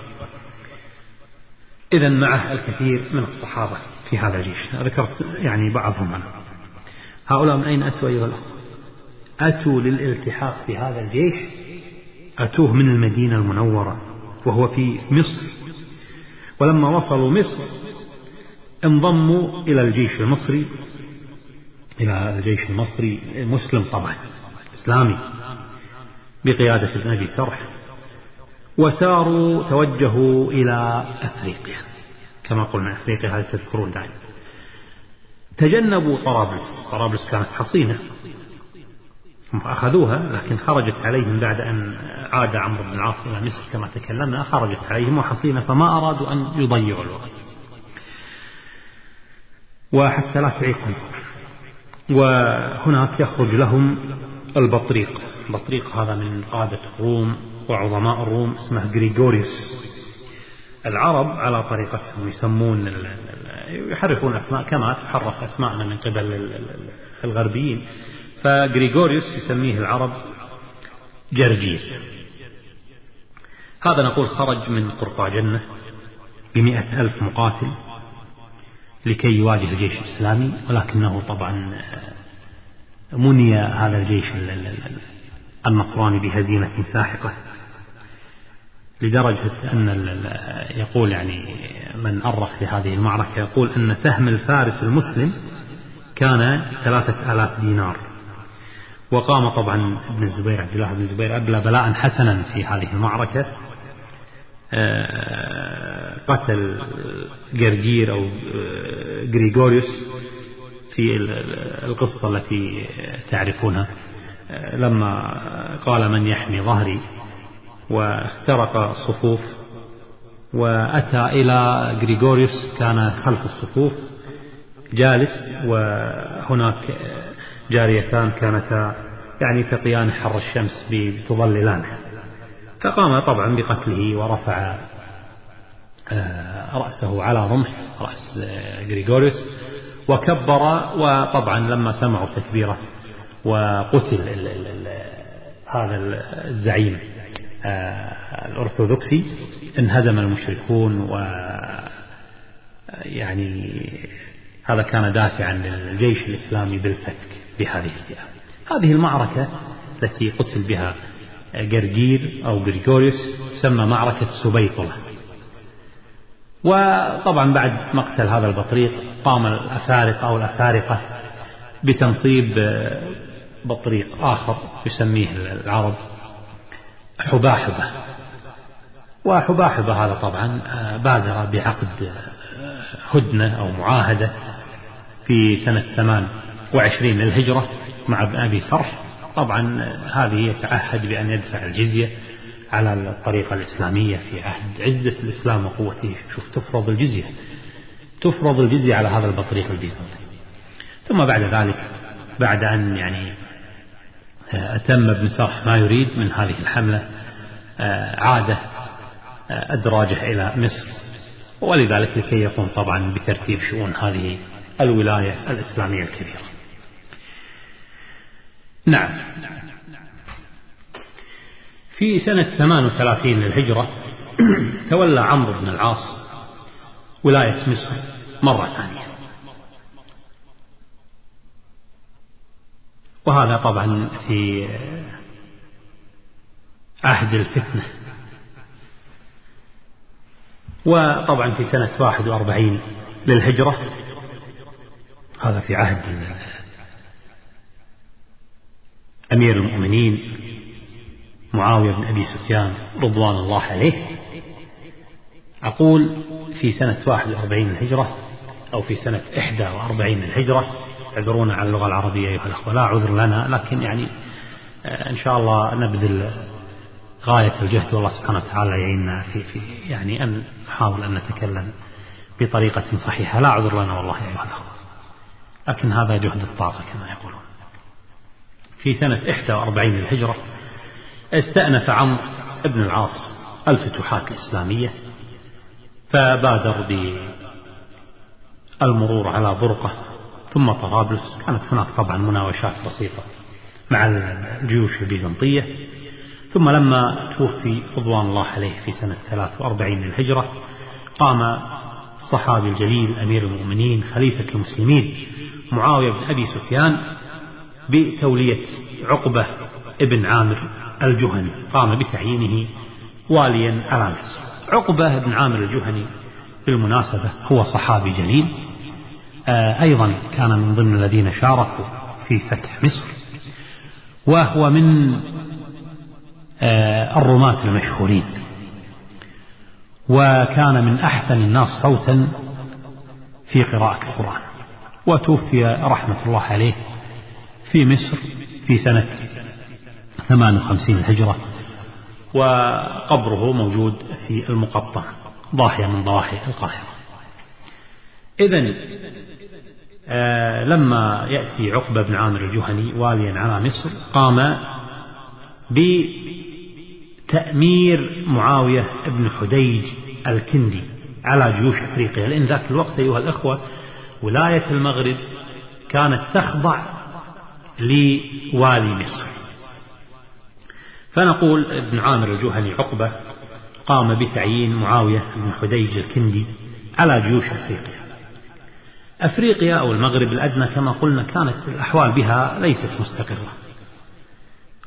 إذا معه الكثير من الصحابة في هذا الجيش. ذكرت يعني بعضهم أنا. هؤلاء من أين أتوا أيها الأخوة؟ أتوا للالتحاق في هذا الجيش. أتوه من المدينة المنورة. وهو في مصر. ولما وصلوا مصر انضموا إلى الجيش المصري إلى الجيش المصري مسلم طبعا إسلامي بقيادة ابن أبي سرح وساروا توجهوا إلى أفريقيا. كما قلنا أفريقيا هذه تذكرون دائما. تجنبوا طرابلس. طرابلس كانت حصينة. أخذوها لكن خرجت عليهم بعد أن عاد عمرو بن العاص إلى مصر كما تكلمنا خرجت عليهم وحصينة فما أرادوا أن يضيعوا الوقت. وحتى لا تعيقهم وهناك يخرج لهم البطريق. البطريق هذا من قادة الروم وعظماء الروم اسمه غريغوريوس. العرب على طريقتهم يسمون يحرفون أسماء كما تحرف أسماءنا من قبل الغربيين. فغريغوريوس يسميه العرب جرجير هذا نقول خرج من قرطاجنة بمئة ألف مقاتل لكي يواجه الجيش الإسلامي ولكنه طبعا مني هذا الجيش النصراني بهزيمة ساحقة لدرجة أن يقول يعني من أرخ لهذه المعركة يقول أن سهم الفارس المسلم كان ثلاثة آلاف دينار. وقام طبعا ابن الزبير عبد الله بن الزبير أبلى بلاء حسنا في هذه المعركة. آه، قتل جرجير أو جريغوريوس آه، في القصة التي تعرفونها. آه، لما قال من يحمي ظهري واخترق الصفوف وأتى إلى جريغوريوس كان خلف الصفوف جالس وهناك جاريتان كانتا يعني تقيان حر الشمس بتظللانه فقام طبعا بقتله ورفع آه، رأسه على رمح رأس غريغوريوس وكبر وطبعا لما سمعوا تكبيره وقتل هذا الزعيم آه، الأرثوذكسي انهزم المشركون و يعني هذا كان دافعا للجيش الإسلامي بالفك بهذه الفئة. هذه المعركة التي قتل بها جرجير أو غريغوريوس تسمى معركة سبيطلة. وطبعا بعد مقتل هذا البطريق قام الأفارقة أو الأفارقة بتنصيب بطريق آخر يسميه العرب حباحبة. وحباحبة هذا طبعا بادر بعقد هدنة أو معاهدة في سنة ثمان وعشرين للهجرة مع ابن أبي صرح طبعا هذه يتعهد بأن يدفع الجزية على الطريقة الإسلامية في عهد عزة الإسلام وقوته. شوف تفرض الجزية تفرض الجزية على هذا البطريق البيزنطي. ثم بعد ذلك بعد أن يعني أتم ابن سرح ما يريد من هذه الحملة عاد أدراجه إلى مصر. ولذلك لكي يقوم طبعا بترتيب شؤون هذه الولاية الإسلامية الكبيرة. نعم. في سنة 38 للهجرة تولى عمرو بن العاص ولاية مصر مرة ثانية. وهذا طبعا في عهد الفتنة. وطبعا في سنة 41 للهجرة هذا في عهد أمير المؤمنين معاوية بن أبي سفيان رضوان الله عليه. أقول في سنة 41 الهجرة أو في سنة 41 الهجرة اعذرونا على اللغة العربية أيها الأخوة لا عذر لنا لكن يعني آه، إن شاء الله نبذل غاية الجهد والله سبحانه وتعالى يعيننا في, في يعني أن نحاول أن نتكلم بطريقة صحيحة لا عذر لنا والله أيها الأخوة. لكن هذا جهد الطاقة كما يقولون. في سنة 41 للهجرة استأنف عمرو بن العاص الفتوحات الإسلامية فبادر بالمرور على برقة ثم طرابلس. كانت هناك طبعا مناوشات بسيطة مع الجيوش البيزنطية. ثم لما توفي رضوان الله عليه في سنة 43 للهجرة قام الصحابي الجليل أمير المؤمنين خليفة المسلمين معاوية بن أبي سفيان بتولية عقبة ابن عامر الجهني قام بتعيينه واليا على مصر عقبة بن عامر الجهني بالمناسبة هو صحابي جليل. آه، أيضا كان من ضمن الذين شاركوا في فتح مصر وهو من آه، الرماة المشهورين. وكان من أحسن الناس صوتا في قراءة القرآن. وتوفي رحمة الله عليه في مصر في سنة 58 الهجرة وقبره موجود في المقطم ضاحية من ضواحي القاهرة. إذا آه لما يأتي عقبة بن عامر الجهني واليا على مصر قام بتأمير معاوية بن حديج الكندي على جيوش أفريقيا. لأن ذاك الوقت أيها الأخوة ولاية المغرب كانت تخضع لوالي مصر. فنقول ابن عامر الجهني عقبة قام بتعيين معاوية بن حديج الكندي على جيوش أفريقيا. أفريقيا أو المغرب الأدنى كما قلنا كانت الأحوال بها ليست مستقرة.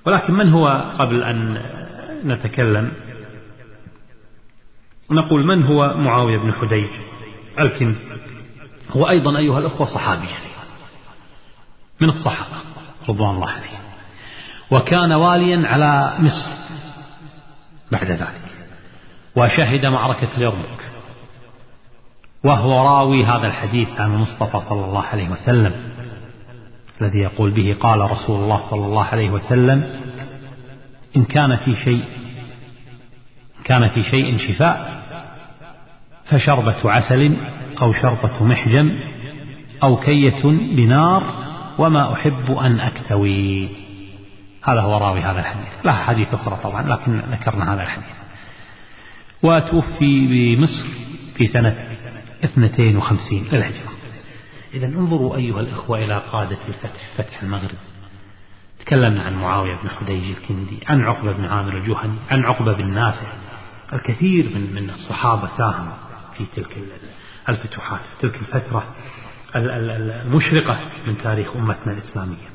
ولكن من هو قبل أن نتكلم؟ نقول من هو معاوية بن حديج الكندي؟ هو أيضا أيها الأخوة صحابي. من الصحابة. رضوان الله عليهم وكان واليا على مصر بعد ذلك وشهد معركة اليرموك وهو راوي هذا الحديث عن المصطفى صلى الله عليه وسلم الذي يقول به قال رسول الله صلى الله عليه وسلم إن كان في شيء كان في شيء شفاء فشربة عسل أو شرطة محجم أو كية بنار وما أحب أن أكتوي. هذا هو راوي هذا الحديث. له حديث أخرى طبعا لكن ذكرنا هذا الحديث. وتوفي بمصر في سنة 52 للهجرة. إذا انظروا أيها الإخوة إلى قادة الفتح فتح المغرب. تكلمنا عن معاوية بن حديج الكندي عن عقبة بن عامر الجهني عن عقبة بن نافع. الكثير من من الصحابة ساهموا في تلك الفتوحات تلك الفترة. المشرقة من تاريخ أمتنا الإسلامية.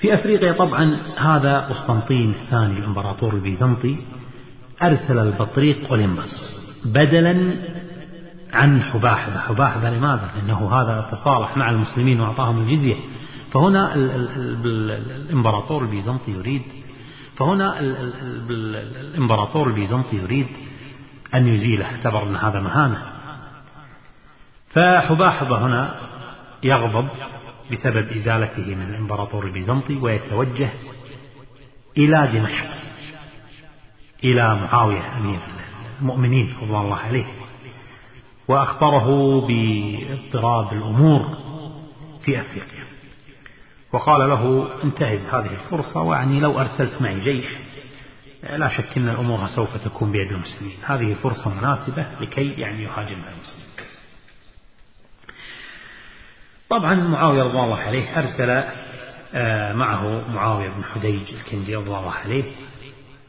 في أفريقيا طبعا هذا قسطنطين الثاني الإمبراطور البيزنطي أرسل البطريق أوليمبس بدلا عن حباحبة حباحبة لماذا؟ لأنه هذا تصالح مع المسلمين وأعطاهم الجزية. فهنا الإمبراطور البيزنطي يريد فهنا الإمبراطور البيزنطي يريد أن يزيله اعتبر أن هذا مهانة. فحباحبة هنا يغضب بسبب إزالته من الإمبراطور البيزنطي ويتوجه إلى دمشق إلى معاوية أمير المؤمنين رضوان الله عليه وأخبره باضطراب الأمور في أفريقيا. وقال له انتهز هذه الفرصة ويعني لو أرسلت معي جيش لا شك أن الأمور سوف تكون بيد المسلمين. هذه فرصة مناسبة لكي يعني يهاجم المسلمين. طبعا معاوية رضي الله عليه أرسل آه، معه معاوية بن حديج الكندي رضي الله عليه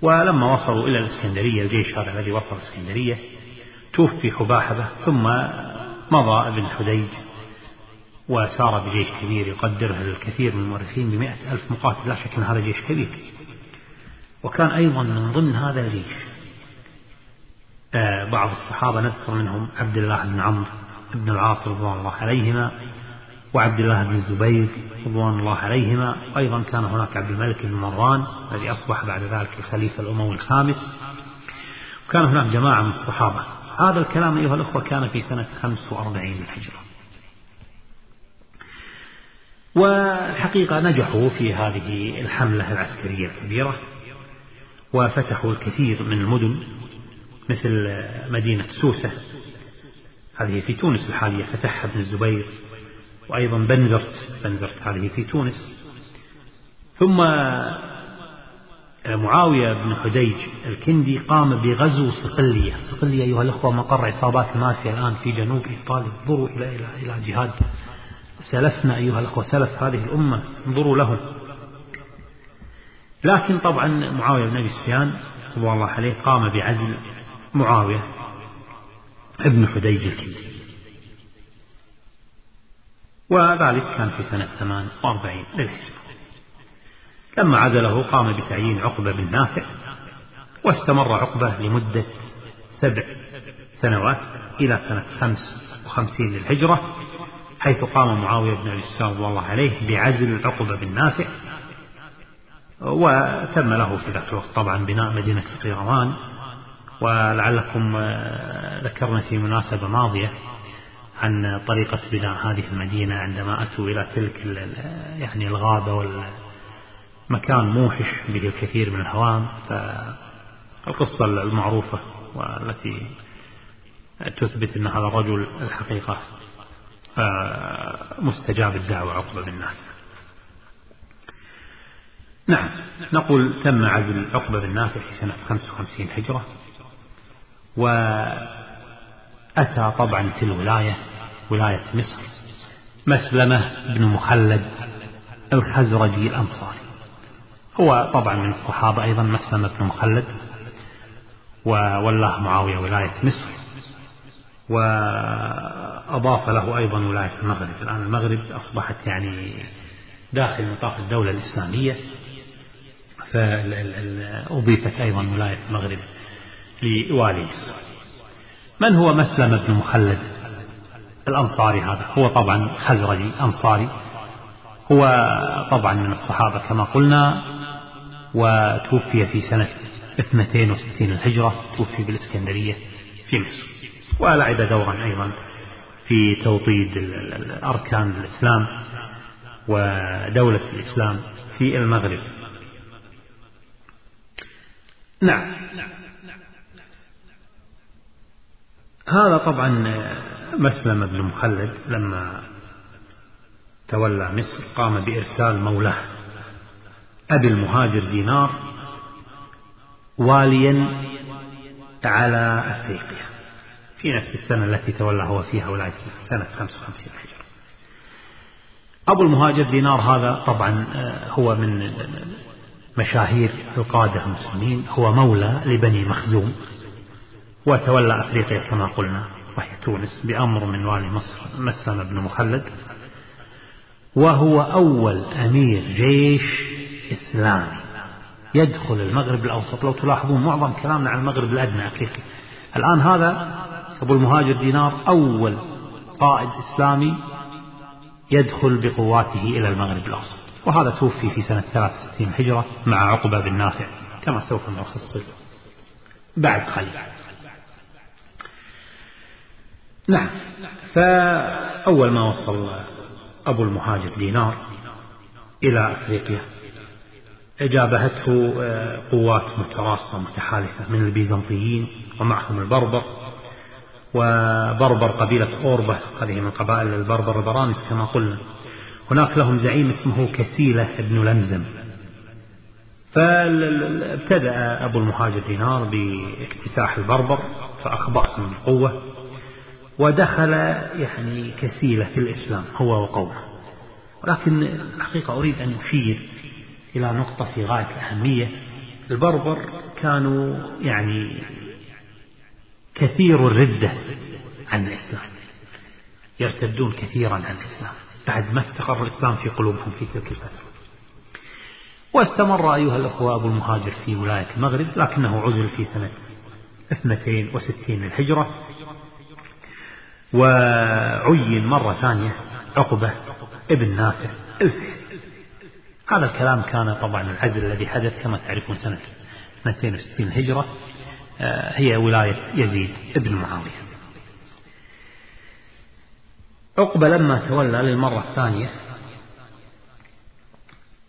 ولما وصلوا إلى الإسكندرية الجيش هذا الذي وصل الإسكندرية توفي حباحبة ثم مضى ابن حديج وسار بجيش كبير يقدره الكثير من المؤرخين بمئة ألف مقاتل لا شك أن هذا جيش كبير. وكان أيضا من ضمن هذا الجيش آه، بعض الصحابة نذكر منهم عبد الله بن عمرو بن العاص رضوان الله عليهما وعبد الله بن الزبير رضوان الله عليهما. وأيضا كان هناك عبد الملك بن مروان الذي أصبح بعد ذلك الخليفة الأموي الخامس. وكان هناك جماعة من الصحابة. هذا الكلام أيها الأخوة كان في سنة 45 للهجرة والحقيقة نجحوا في هذه الحملة العسكرية الكبيرة وفتحوا الكثير من المدن مثل مدينة سوسة. هذه في تونس الحالية فتحها ابن الزبير. وأيضا بنزرت بنزرت هذه في تونس. ثم معاوية بن حديج الكندي قام بغزو صقلية. صقلية أيها الأخوة مقر عصابات المافيا الآن في جنوب إيطاليا. انظروا إلى إلى إلى جهاد سلفنا أيها الأخوة سلف هذه الأمة. انظروا لهم. لكن طبعا معاوية بن أبي سفيان رضي الله عليه قام بعزل معاوية ابن حديج الكندي. وذلك كان في سنة 48 للهجرة لما عزله قام بتعيين عقبة بن نافع واستمر عقبة لمدة سبع سنوات إلى سنة خمس وخمسين للهجرة حيث قام معاوية بن أبي سفيان رضي الله عليه بعزل عقبة بن نافع وتم له في ذاك الوقت طبعا بناء مدينة القيروان ولعلكم آه، ذكرنا في مناسبة ماضية عن طريقة بناء هذه المدينة عندما أتوا إلى تلك يعني الغابة والمكان موحش به الكثير من الهوام. فالقصة المعروفة والتي تثبت أن هذا الرجل الحقيقة آه، مستجاب الدعوة عقبة بن نافع نعم نقول تم عزل عقبة بن نافع في سنة 55 هجرة وأتى طبعا في الولاية ولاية مصر مسلمة بن مخلد الخزرجي الأنصاري. هو طبعا من الصحابة أيضا مسلمة بن مخلد وولاة معاوية ولاية مصر وأضاف له أيضا ولاية المغرب. الآن المغرب أصبحت يعني داخل نطاق الدولة الإسلامية فأضيفت أيضا ولاية المغرب لوالي مصر. من هو مسلم بن مخلد؟ الأنصاري هذا. هو طبعا خزرجي أنصاري. هو طبعا من الصحابة كما قلنا وتوفي في سنة 62 الهجرة توفي بالإسكندرية في مصر. ولعب دورا أيضا في توطيد أركان الإسلام ودولة الإسلام في المغرب. نعم. هذا طبعا مسلم بن مخلد لما تولى مصر قام بإرسال مولاه أبي المهاجر دينار واليا على أفريقيا. في نفس السنة التي تولى هو فيها ولاية مصر سنة 55 هجرة أبو المهاجر دينار هذا طبعا آه، هو من مشاهير القادة المسلمين. هو مولى لبني مخزوم وتولى أفريقيا كما قلنا. وهي تونس بأمر من والي مصر مسلم بن مخلد. وهو أول أمير جيش إسلامي. يدخل المغرب الأوسط. لو تلاحظون معظم كلامنا عن المغرب الأدنى أفريقيا الآن هذا أبو المهاجر دينار أول قائد إسلامي يدخل بقواته إلى المغرب الأوسط. وهذا توفي في سنة 63 هجرة مع عقبة بن نافع كما سوف نلخص بعد قليل. نعم. فأول ما وصل أبو المهاجر دينار إلى أفريقيا جابهته آه، قوات متراصة متحالفة من البيزنطيين ومعهم البربر. وبربر قبيلة أوربة هذه من قبائل البربر البرامس كما قلنا. هناك لهم زعيم اسمه كسيلة بن لمزم. فابتدأ أبو المهاجر دينار باكتساح البربر فأخضعهم بالقوة ودخل يعني كسيلة في الإسلام هو وقومه. ولكن الحقيقة أريد أن أشير إلى نقطة في غاية الأهمية. البربر كانوا يعني كثير الردة عن الإسلام يرتدون كثيرا عن الإسلام بعد ما استقر الإسلام في قلوبهم في تلك الفترة. واستمر أيها الأخوة أبو المهاجر في ولاية المغرب لكنه عزل في سنة 62 للهجرة وعين مرة ثانية عقبة ابن نافع. هذا الكلام كان طبعا العزل الذي حدث كما تعرفون سنة 260 الهجرة. آه، هي ولاية يزيد ابن معاوية. عقبة لما تولى للمرة الثانية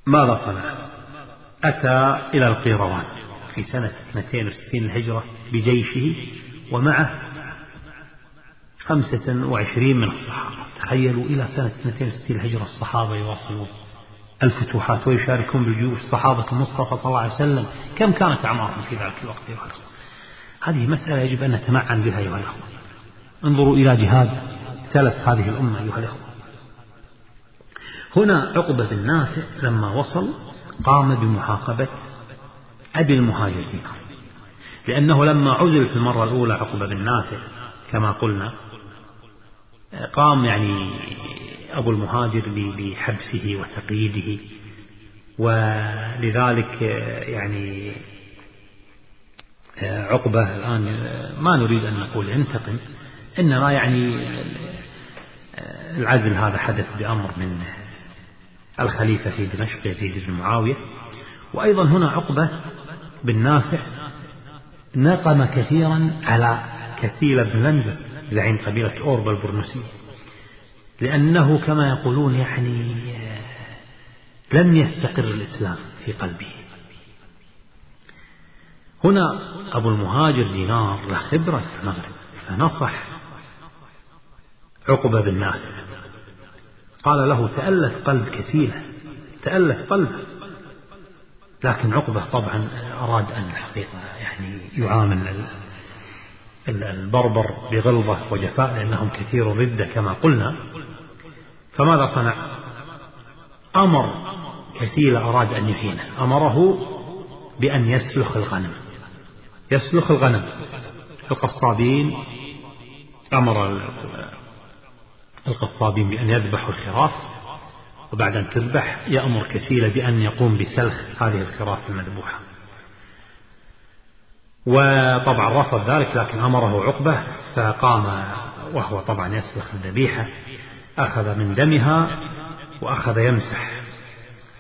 ماذا صنع؟ أتى إلى القيروان في سنة 260 الهجرة بجيشه ومعه خمسة وعشرين من الصحابة. تخيلوا إلى سنة 260 الهجرة الصحابة يواصلون. الفتوحات ويشاركون بالجيوش. صحابة المصطفى صلى الله عليه وسلم. كم كانت أعمارهم في ذلك الوقت أيها الأخوة؟ هذه مسألة يجب أن نتمعن بها أيها الأخوة. انظروا إلى جهاد سلف هذه الأمة أيها الأخوة. هنا عقبة بن نافع لما وصل قام بمحاقبة أبي المهاجرين. لأنه لما عزل في المرة الأولى عقبة بن نافع كما قلنا قام يعني أبو المهاجر بحبسه وتقييده ولذلك يعني عقبة الآن ما نريد أن نقول ينتقم إنما يعني العزل هذا حدث بأمر من الخليفة في دمشق يزيد بن معاوية. وأيضا هنا عقبة بن نافع نقم كثيرا على كثيل بن لمزة. زعيم قبيلة أوربا البرنسية لأنه كما يقولون يعني لم يستقر الإسلام في قلبه. هنا أبو المهاجر دينار له خبرة في المغرب فنصح عقبة بن نافع. قال له تألف قلب كثيرة تألف قلبه لكن عقبة طبعا أراد أن الحقيقة يعني يعامل البربر بغلظة وجفاء لأنهم كثير الردة كما قلنا. فماذا صنع؟ أمر كسيل أراد أن يهينه أمره بأن يسلخ الغنم. يسلخ الغنم. القصابين أمر القصابين بأن يذبحوا الخراف وبعد أن تذبح يأمر كسيلة بأن يقوم بسلخ هذه الخراف المذبوحة. وطبعا رفض ذلك لكن أمره عقبة فقام وهو طبعا يسلخ الذبيحة أخذ من دمها وأخذ يمسح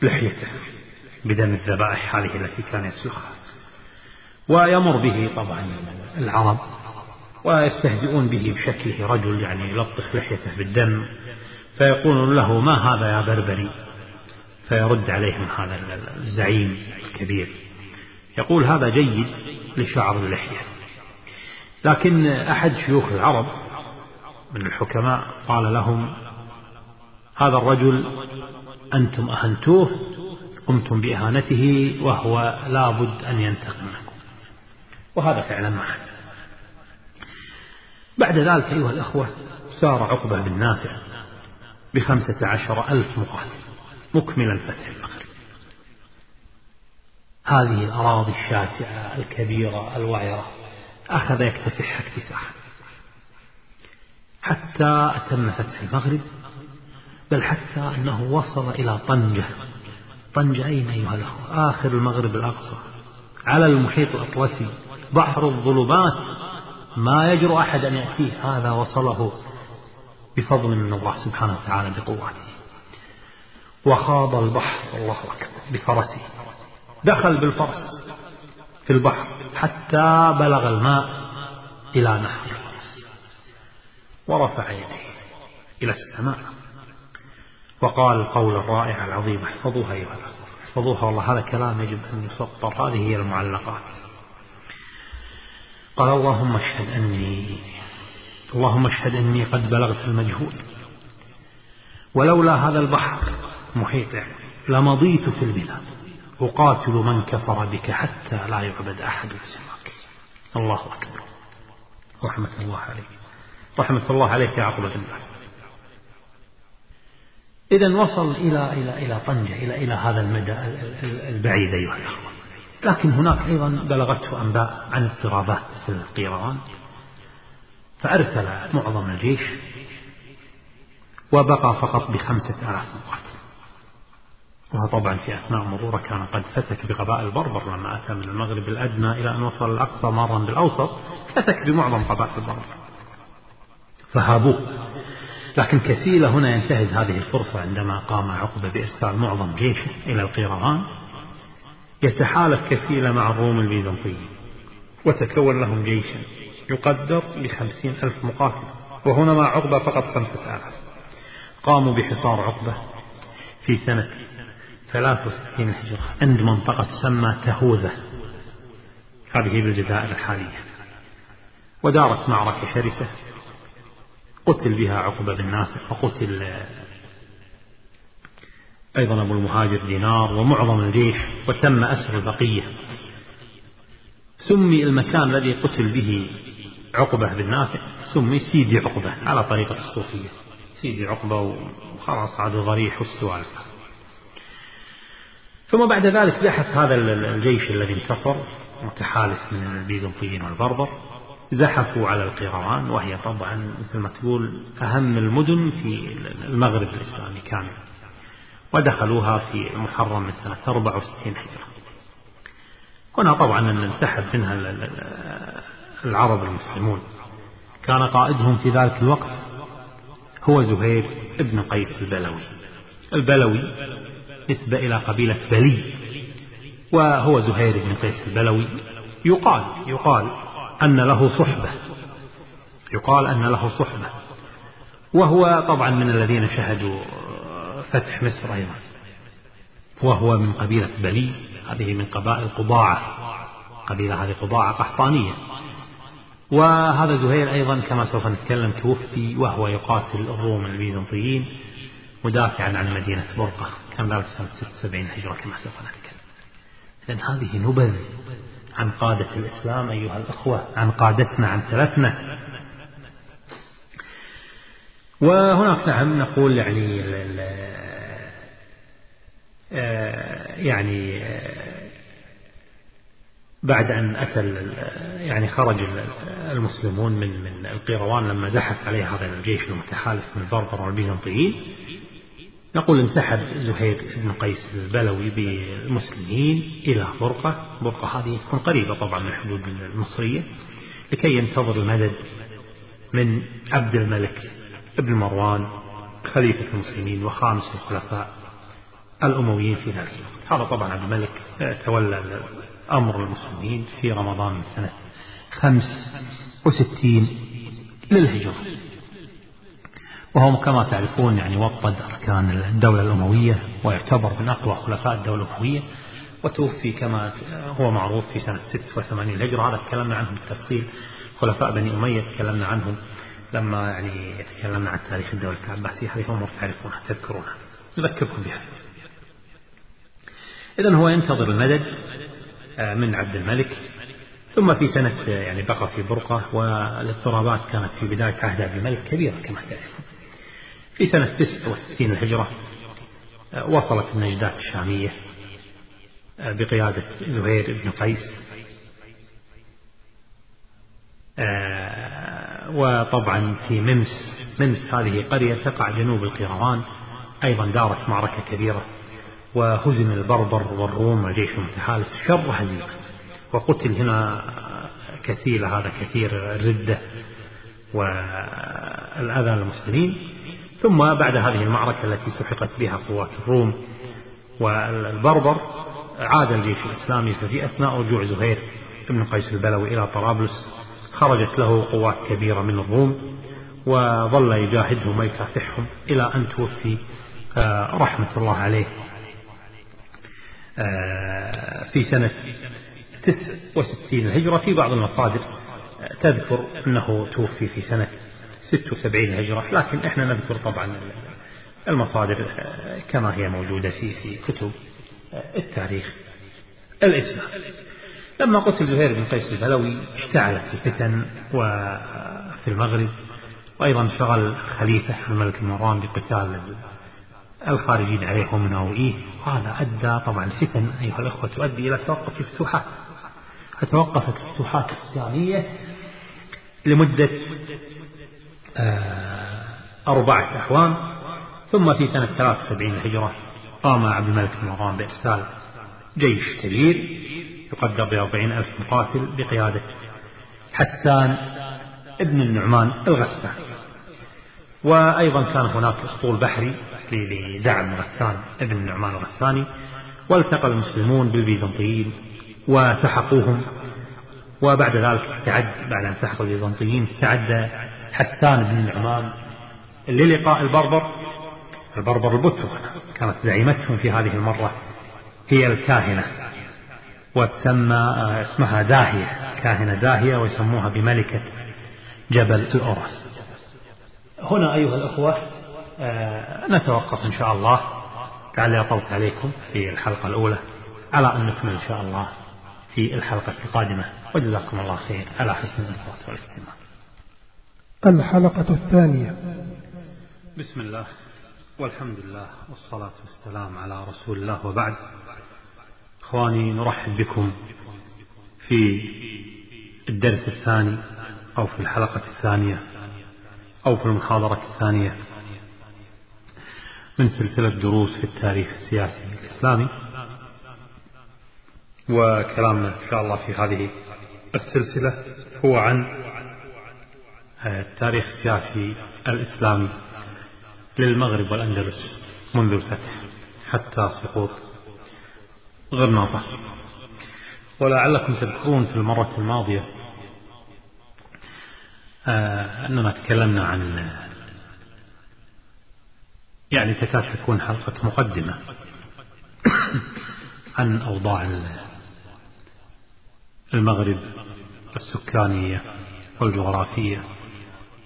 لحيته بدم الذبائح هذه التي كان يسلخها ويمر به طبعا العرب ويستهزئون به بشكله رجل يعني يلطخ لحيته بالدم فيقول له ما هذا يا بربري؟ فيرد عليهم هذا الزعيم الكبير. يقول هذا جيد لشعر اللحية. لكن أحد شيوخ العرب من الحكماء قال لهم هذا الرجل أنتم أهنتوه قمتم بإهانته وهو لابد أن ينتقم منكم. وهذا فعلا ما حدث بعد ذلك أيها الأخوة سار عقبة بن نافع بخمسة عشر ألف مقاتل مكملا فتح المغرب هذه الأراضي الشاسعة الكبيرة الوعرة أخذ يكتسحها اكتساحا حتى أتم فتح المغرب بل حتى أنه وصل إلى طنجة. طنجة أين أيها الأخوة؟ آخر المغرب الأقصى على المحيط الأطلسي. بحر الظلمات ما يجرؤ أحد أن يأتيه. هذا وصله بفضل من الله سبحانه وتعالى بقوته. وخاض البحر الله أكبر بفرسه. دخل بالفرس في البحر حتى بلغ الماء إلى نهر الفرس. ورفع يديه إلى السماء. وقال القول الرائع العظيم احفظوها أيها الأخوة احفظوها والله هذا كلام يجب أن يسطر. هذه هي المعلقات. قال اللهم اشهد أني اللهم اشهد أني قد بلغت المجهود. ولولا هذا البحر محيط يعني لمضيت في البلاد. أقاتل من كفر بك حتى لا يعبد أحد سواك الله أكبر. رحمة الله عليك. رحمة الله عليك يا عقبة إذا وصل إلى إلى إلى طنجة إلى إلى هذا المدى البعيد أيها الأخوة. لكن هناك أيضا بلغته أنباء عن اضطرابات في القيروان فأرسل معظم الجيش وبقى فقط بخمسة آلاف مقاتل وهو طبعا في أثناء مرورة كان قد فتك بقبائل البربر لما أتى من المغرب الأدنى إلى أن وصل الأقصى مارا بالأوسط فتك بمعظم قبائل البربر. فهابوه. لكن كسيلة هنا ينتهز هذه الفرصة عندما قام عقبة بإرسال معظم جيشه إلى القيروان يتحالف كسيلة مع الروم البيزنطيين وتكون لهم جيشا يقدر بخمسين ألف مقاتل وهنا مع عقبة فقط خمسة آلاف. قاموا بحصار عقبة في سنة 63 هجرة عند منطقة تسمى تهوذة. هذه بالجزائر الحالية. ودارت معركة شرسة. قتل بها عقبة بن نافع وقتل أيضا أبو المهاجر دينار ومعظم الجيش وتم أسر البقية. سمي المكان الذي قتل به عقبة بن نافع سمي سيدي عقبة على طريقة الصوفية. سيدي عقبة وخلاص عاد ضريح والسوالف. ثم بعد ذلك زحف هذا الجيش الذي انتصر متحالف من البيزنطيين والبربر. زحفوا على القيروان وهي طبعا مثل ما تقول أهم المدن في المغرب الإسلامي كامل ودخلوها في المحرم من سنة 64 هجرة. هنا طبعا انسحب منها العرب المسلمون. كان قائدهم في ذلك الوقت هو زهير بن قيس البلوي. البلوي نسبة إلى قبيلة بلي وهو زهير بن قيس البلوي يقال يقال أن له صحبة يقال أن له صحبة وهو طبعا من الذين شهدوا فتح مصر أيضا وهو من قبيلة بلي هذه من قبائل قضاعة قبيلة هذه قضاعة قحطانية وهذا زهير أيضا كما سوف نتكلم توفي وهو يقاتل الروم البيزنطيين مدافعا عن مدينة برقة. كان ذلك سنة 76 هجرة كما سوف نتكلم إذن هذه نبذ عن قادة الإسلام أيها الأخوة عن قادتنا عن سلفنا. وهناك نعم نقول يعني آه، يعني آه، بعد أن أتى يعني خرج المسلمون من من القيروان لما زحف عليه هذا الجيش المتحالف من البربر والبيزنطيين نقول انسحب زهير بن قيس البلوي بالمسلمين إلى برقة. برقة هذه تكون قريبة طبعا من الحدود المصرية لكي ينتظر المدد من عبد الملك ابن مروان خليفة المسلمين وخامس الخلفاء الأمويين في ذلك الوقت. هذا طبعا عبد الملك تولى أمر المسلمين في رمضان من سنة خمس وستين للهجرة. وهو كما تعرفون يعني وطد أركان الدولة الأموية ويعتبر من أقوى خلفاء الدولة الأموية وتوفي كما هو معروف في سنة 86 للهجرة هذا تكلمنا عنهم بالتفصيل. خلفاء بني أمية تكلمنا عنهم لما يعني يتكلمنا عن تاريخ الدولة العباسية هذه أمور تعرفونها تذكرونها. نذكركم بها. إذا هو ينتظر المدد آه، من عبد الملك. ثم في سنة يعني بقى في برقة والاضطرابات كانت في بداية عهد عبد الملك كبيرة كما تعرفون. في سنة 69 الهجرة آه، وصلت النجدات الشامية آه، بقيادة زهير بن قيس وطبعا في ممس ممس هذه قرية تقع جنوب القيروان أيضا دارت معركة كبيرة وهزم البربر والروم والجيش المتحالف شر هزيمة وقتل هنا كسيل هذا كثير الردة والأذى للمسلمين ثم بعد هذه المعركة التي سحقت بها قوات الروم والبربر عاد الجيش الإسلامي ففي أثناء رجوع زهير بن قيس البلوي إلى طرابلس خرجت له قوات كبيرة من الروم وظل يجاهدهم ويكافحهم إلى أن توفي آه، رحمة الله عليه آه، في سنة 69 الهجرة. في بعض المصادر آه، تذكر أنه توفي في سنة 76 الهجرة لكن إحنا نذكر طبعا المصادر آه، كما هي موجودة في في كتب التاريخ الإسلام. لما قتل زهير بن قيس البلوي اشتعلت الفتن وفي المغرب وأيضا شغل خليفة الملك المروان بقتال الخارجين عليه ومناوئيه وهذا أدى طبعا الفتن أيها الأخوة تؤدي إلى توقف الفتوحات فتوقفت الفتوحات الإسلامية لمدة آه، أربعة أعوام ثم في سنة 73 الهجرة قام عبد الملك بن مروان بإرسال جيش كبير يقدر بأربعين ألف مقاتل بقيادة حسان ابن النعمان الغسان. وأيضا كان هناك أسطول بحري لدعم غسان ابن النعمان الغساني والتقى المسلمون بالبيزنطيين وسحقوهم وبعد ذلك استعد بعد أن سحقوا البيزنطيين استعد حسان بن النعمان للقاء البربر البربر البتو كانت زعيمتهم في هذه المرة هي الكاهنة وتسمى اسمها داهية كاهنة داهية ويسموها بملكة جبل الأورس. هنا أيها الأخوة آه، نتوقف إن شاء الله. لعلي أطلت عليكم في الحلقة الأولى. على أن نكمل إن شاء الله في الحلقة القادمة. وجزاكم الله خير. على حسن الإنصات والإستماع. الحلقة الثانية. بسم الله والحمد لله والصلاة والسلام على رسول الله وبعد. إخواني نرحب بكم في الدرس الثاني أو في الحلقة الثانية أو في المحاضرة الثانية من سلسلة دروس في التاريخ السياسي الإسلامي. وكلامنا إن شاء الله في هذه السلسلة هو عن التاريخ السياسي الإسلامي للمغرب والأندلس منذ الفتح حتى سقوط غرناطة. ولعلكم تذكرون في المرة الماضية آه، أننا تكلمنا عن يعني تكاد تكون حلقة مقدمة عن أوضاع المغرب السكانية والجغرافية.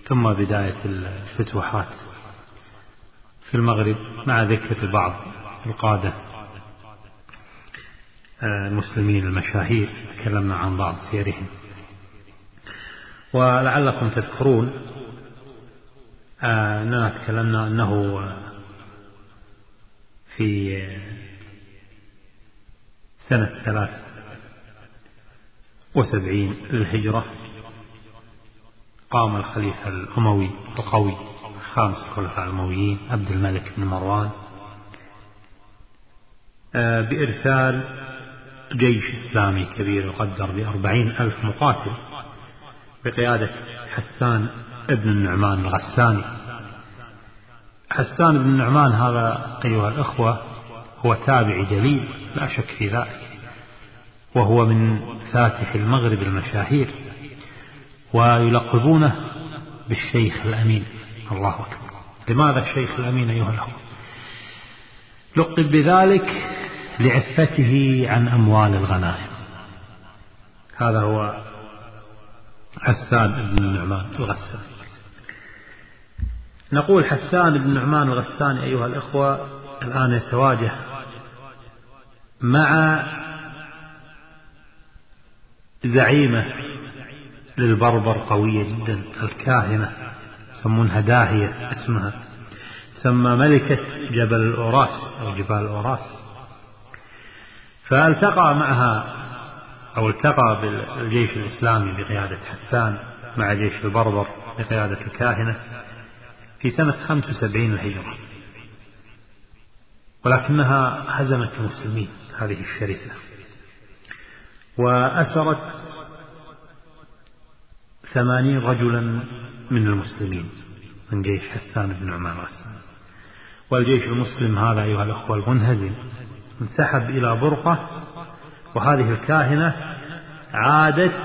ثم بداية الفتوحات في المغرب مع ذكر بعض القادة آه، المسلمين المشاهير تكلمنا عن بعض سيرهم. ولعلكم تذكرون آه، أننا تكلمنا أنه في سنة ثلاث وسبعين للهجرة قام الخليفة الأموي القوي خامس الخلفاء الأمويين عبد الملك بن مروان آه، بإرسال جيش إسلامي كبير يقدر بأربعين ألف مقاتل بقيادة حسان ابن النعمان الغساني. حسان بن النعمان هذا أيها الأخوة هو تابعي جليل لا شك في ذلك وهو من فاتح المغرب المشاهير. ويلقبونه بالشيخ الأمين. الله أكبر. لماذا الشيخ الأمين أيها الأخوة؟ لقب بذلك لعفته عن أموال الغنائم. هذا هو حسان بن النعمان الغساني. نقول حسان بن نعمان الغساني أيها الإخوة الآن يتواجه مع زعيمة للبربر قوية جدا الكاهنة يسمونها داهية اسمها. سمى ملكة جبل الأوراس أو جبال الأوراس. فالتقى معها أو التقى بالجيش الإسلامي بقيادة حسان مع جيش البربر بقيادة الكاهنة في سنة 75 الهجرة. ولكنها هزمت المسلمين هذه الشرسة. وأسرت ثمانين رجلا من المسلمين من جيش حسان بن غسان والجيش المسلم هذا أيها الأخوة المنهزم انسحب إلى برقة وهذه الكاهنة عادت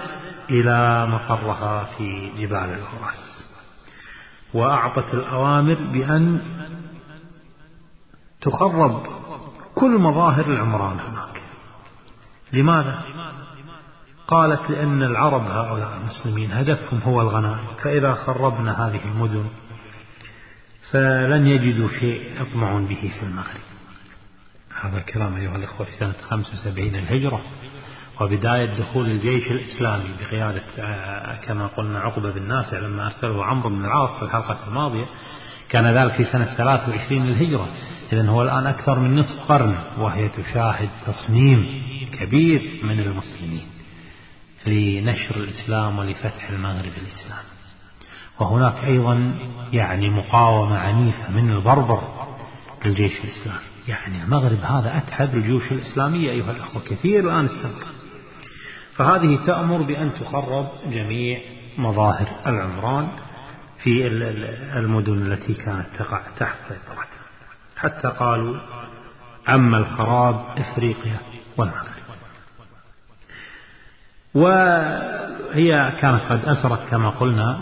إلى مقرها في جبال الأوراس. وأعطت الأوامر بأن تخرب كل مظاهر العمران هناك. لماذا؟ قالت لأن العرب هؤلاء المسلمين هدفهم هو الغنائم فإذا خربنا هذه المدن فلن يجدوا شيء يطمعون به في المغرب. هذا الكلام أيها الأخوة في سنة 75 الهجرة وبداية دخول الجيش الإسلامي بقيادة آه، كما قلنا عقبة بن نافع لما أرسله عمرو بن العاص في الحلقة الماضية كان ذلك في سنة 23 للهجرة إذا هو الآن أكثر من نصف قرن وهي تشاهد تصميم كبير من المسلمين. لنشر الإسلام ولفتح المغرب الإسلام وهناك أيضا يعني مقاومة عنيفة من البربر للجيش الإسلامي. يعني المغرب هذا أتعب الجيوش الإسلامية أيها الأخوة كثير الآن استمر. فهذه تأمر بأن تخرب جميع مظاهر العمران في المدن التي كانت تقع تحت سيطرتها. حتى قالوا عم الخراب إفريقيا والمغرب. وهي كانت قد أسرت كما قلنا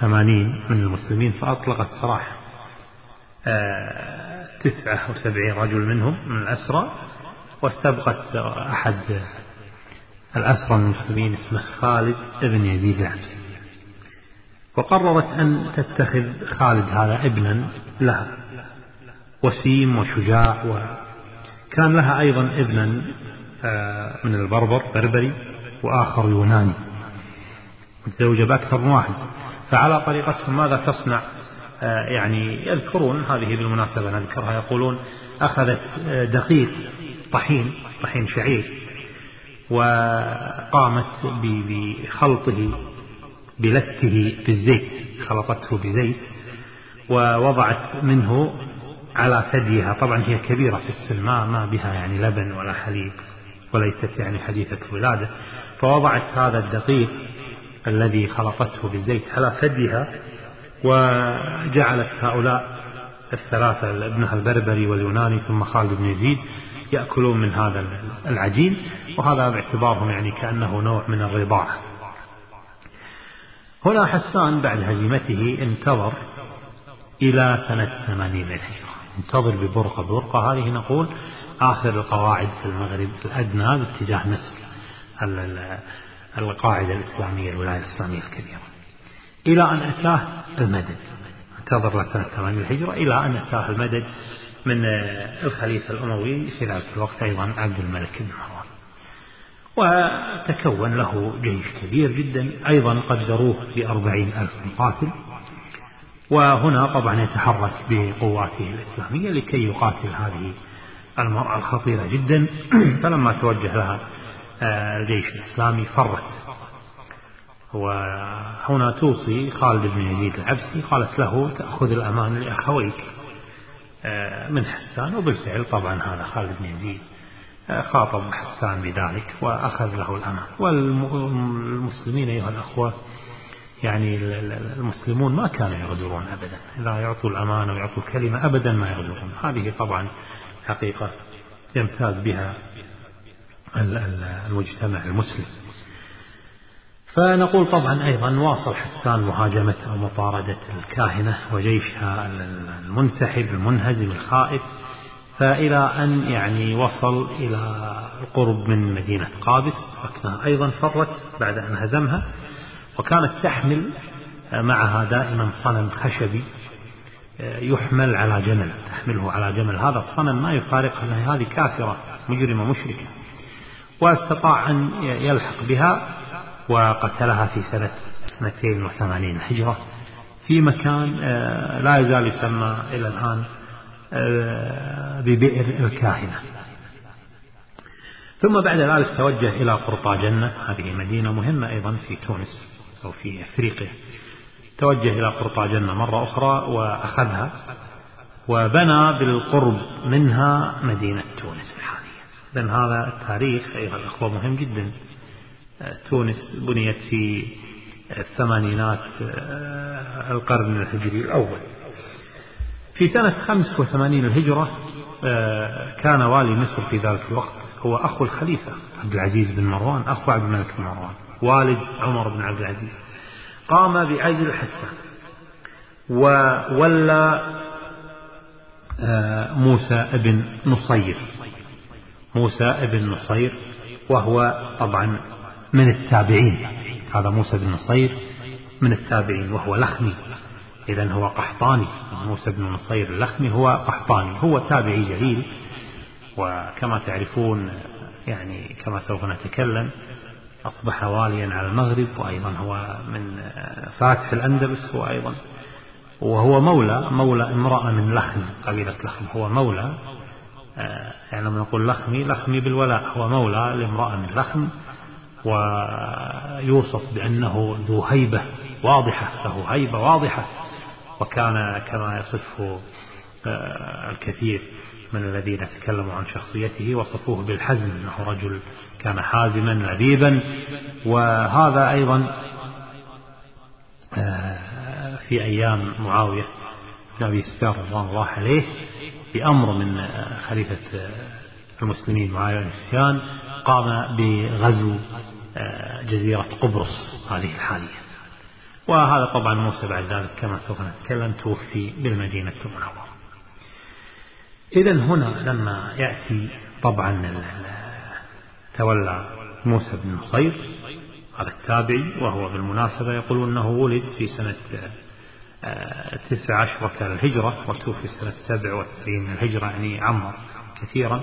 ثمانين من المسلمين فأطلقت سراح آه، تسعة وسبعين رجل منهم من الأسرى واستبقت أحد الأسرى من المسلمين اسمه خالد بن يزيد العبسي. وقررت أن تتخذ خالد هذا ابنا لها وسيم وشجاع وكان لها أيضا ابنا آه، من البربر بربري وآخر يوناني متزوجة بأكثر من واحد. فعلى طريقتهم ماذا تصنع؟ آه، يعني يذكرون هذه بالمناسبة نذكرها يقولون أخذت آه، دقيق طحين طحين شعير وقامت بخلطه بلته بالزيت خلطته بزيت ووضعت منه على ثديها. طبعا هي كبيرة في السن ما, ما بها يعني لبن ولا حليب وليست يعني حديثة ولادة. فوضعت هذا الدقيق الذي خلطته بالزيت على ثديها وجعلت هؤلاء الثلاثة ابنها البربري واليوناني ثم خالد بن يزيد يأكلون من هذا العجين وهذا باعتبارهم يعني كأنه نوع من الرضاعة. هنا حسان بعد هزيمته انتظر إلى سنة ثمانين للهجرة انتظر ببرقة برقة هذه نقول آخر القواعد في المغرب الأدنى باتجاه مصر. القاعدة الإسلامية الولاية الإسلامية الكبيرة. إلى أن أتاه المدد. انتظر لسنة ثمانين الهجرة. إلى أن أتاه المدد من الخليفة الأموي في ذلك الوقت أيضا عبد الملك بن مروان. وتكون له جيش كبير جدا. أيضا قدروه بأربعين ألف مقاتل. وهنا طبعا يتحرك بقواته الإسلامية لكي يقاتل هذه المرأة الخطيرة جدا. فلما توجه لها آه، الجيش الإسلامي فرت. وهنا توصي خالد بن يزيد العبسي قالت له تأخذ الأمان لأخويك. آه، من حسان وبالفعل طبعا هذا خالد بن يزيد آه، خاطب حسان بذلك وأخذ له الأمان. والمسلمين أيها الأخوة يعني المسلمون ما كانوا يغدرون أبدا. لا يعطوا الأمانة ويعطوا الكلمة أبدا ما يغدرون. هذه طبعا حقيقة يمتاز بها المجتمع المسلم. فنقول طبعا أيضا واصل حسان مهاجمة أو مطاردة الكاهنة وجيشها المنسحب المنهزم الخائف فإلى أن يعني وصل إلى القرب من مدينة قابس وقتها أيضا فرت بعد أن هزمها وكانت تحمل معها دائما صنم خشبي يحمل على جمل تحمله على جمل. هذا الصنم ما يفارقها هذه كافرة مجرمة مشركة. واستطاع أن يلحق بها وقتلها في سنة 280 هجرة في مكان آه، لا يزال يسمى إلى الآن آه، ببئر الكاهنة. ثم بعد ذلك توجه إلى قرطاجنة هذه مدينة مهمة أيضا في تونس أو في أفريقيا. توجه إلى قرطاجنة مرة أخرى وأخذها وبنى بالقرب منها مدينة تونس. إذن هذا التاريخ أيها الأخوة مهم جدا. تونس بنيت في الثمانينات آه، القرن الهجري الأول. في سنة 85 الهجرة آه، كان والي مصر في ذلك الوقت هو أخو الخليفة عبد العزيز بن مروان أخو عبد الملك بن مروان والد عمر بن عبد العزيز. قام بعزل الحسان وولى آه، موسى بن نصير. موسى بن نصير وهو طبعا من التابعين. هذا موسى بن نصير من التابعين وهو لخمي. إذا هو قحطاني. موسى بن نصير اللخمي هو قحطاني هو تابعي جليل. وكما تعرفون يعني كما سوف نتكلم أصبح واليا على المغرب وأيضا هو من فاتح الأندلس هو أيضا وهو مولى مولى امرأة من لخم قبيلة لخم هو مولى يعني لما نقول لخمي لخمي بالولاء هو مولى لامرأة من لخم ويوصف بأنه ذو هيبة واضحة له هيبة واضحة وكان كما يصفه آه، الكثير من الذين تكلموا عن شخصيته وصفوه بالحزم أنه رجل كان حازما لبيبا وهذا أيضا آه، في أيام معاوية بن أبي سفيان رضوان الله عليه بأمر من خليفة المسلمين معاوية بن سفيان قام بغزو آه، جزيرة قبرص هذه الحالية. وهذا طبعا موسى بعد ذلك كما سوف نتكلم توفي بالمدينة المنورة. إذا هنا لما يأتي طبعا تولى موسى بن نصير هذا التابعي وهو بالمناسبة يقولون أنه ولد في سنة تسع عشرة الهجرة وتوفي سنة سبع وتسعين الهجرة يعني عمر كثيرا.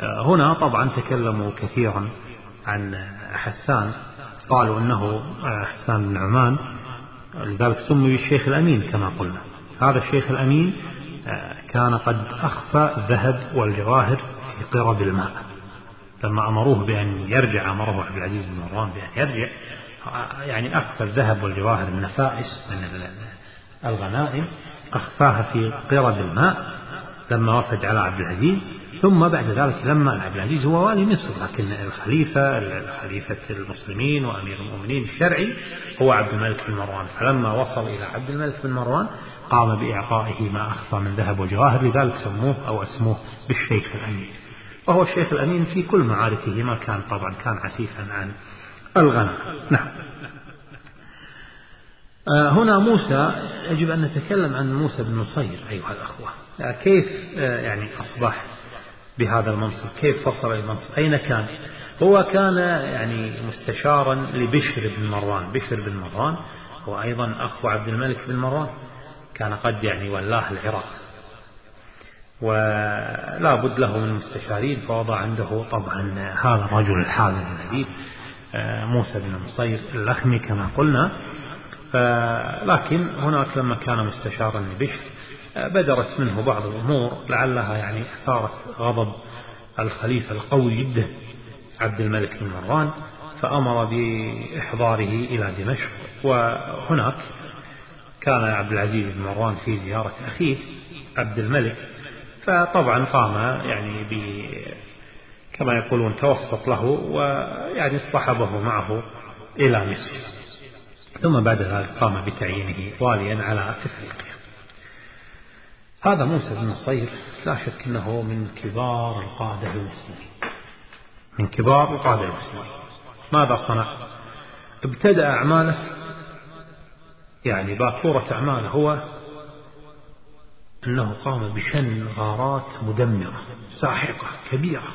آه، هنا طبعا تكلموا كثيرا عن حسان. قالوا أنه آه، حسان بن عمان لذلك سمي الشيخ الأمين كما قلنا. هذا الشيخ الأمين كان قد أخفى الذهب والجواهر في قرب الماء. لما أمروه بأن يرجع أمره عبد العزيز بن مروان بأن يرجع يعني أخفى الذهب والجواهر النفائس من الغنائم أخفاها في قرب الماء لما وفد على عبد العزيز ثم بعد ذلك لما عبد العزيز هو والي مصر لكن الخليفة خليفة المسلمين وأمير المؤمنين الشرعي هو عبد الملك بن مروان. فلما وصل إلى عبد الملك بن مروان قام بإعطائه ما أخفى من ذهب وجواهر لذلك سموه أو اسموه بالشيخ الأمين. وهو الشيخ الأمين في كل معاركه ما كان طبعا كان عفيفا عن الغنم نعم. هنا موسى يجب أن نتكلم عن موسى بن نصير أيها الأخوة. آه، كيف آه، يعني أصبح بهذا المنصب؟ كيف فصل المنصب؟ أين كان؟ هو كان يعني مستشارا لبشر بن مروان. بشر بن مروان هو أيضا أخو عبد الملك بن مروان كان قد يعني ولاه العراق. ولا بد له من مستشارين فوضع عنده طبعا هذا الرجل الحازم النبيل موسى بن نصير اللخمي كما قلنا. لكن هناك لما كان مستشارا لبشر بدرت منه بعض الأمور لعلها يعني أثارت غضب الخليفة القوي جدا عبد الملك بن مروان فأمر بإحضاره إلى دمشق. وهناك كان عبد العزيز بن مروان في زيارة أخيه عبد الملك فطبعا قام يعني ب كما يقولون توسط له ويعني اصطحبه معه إلى مصر. ثم بعد ذلك قام بتعيينه واليا على افريقيا. هذا موسى بن نصير لا شك إنه من كبار القادة المسلمين. من كبار القادة المسلمين. ماذا صنع؟ ابتدأ أعماله يعني باكورة أعماله هو أنه قام بشن غارات مدمرة ساحقة كبيرة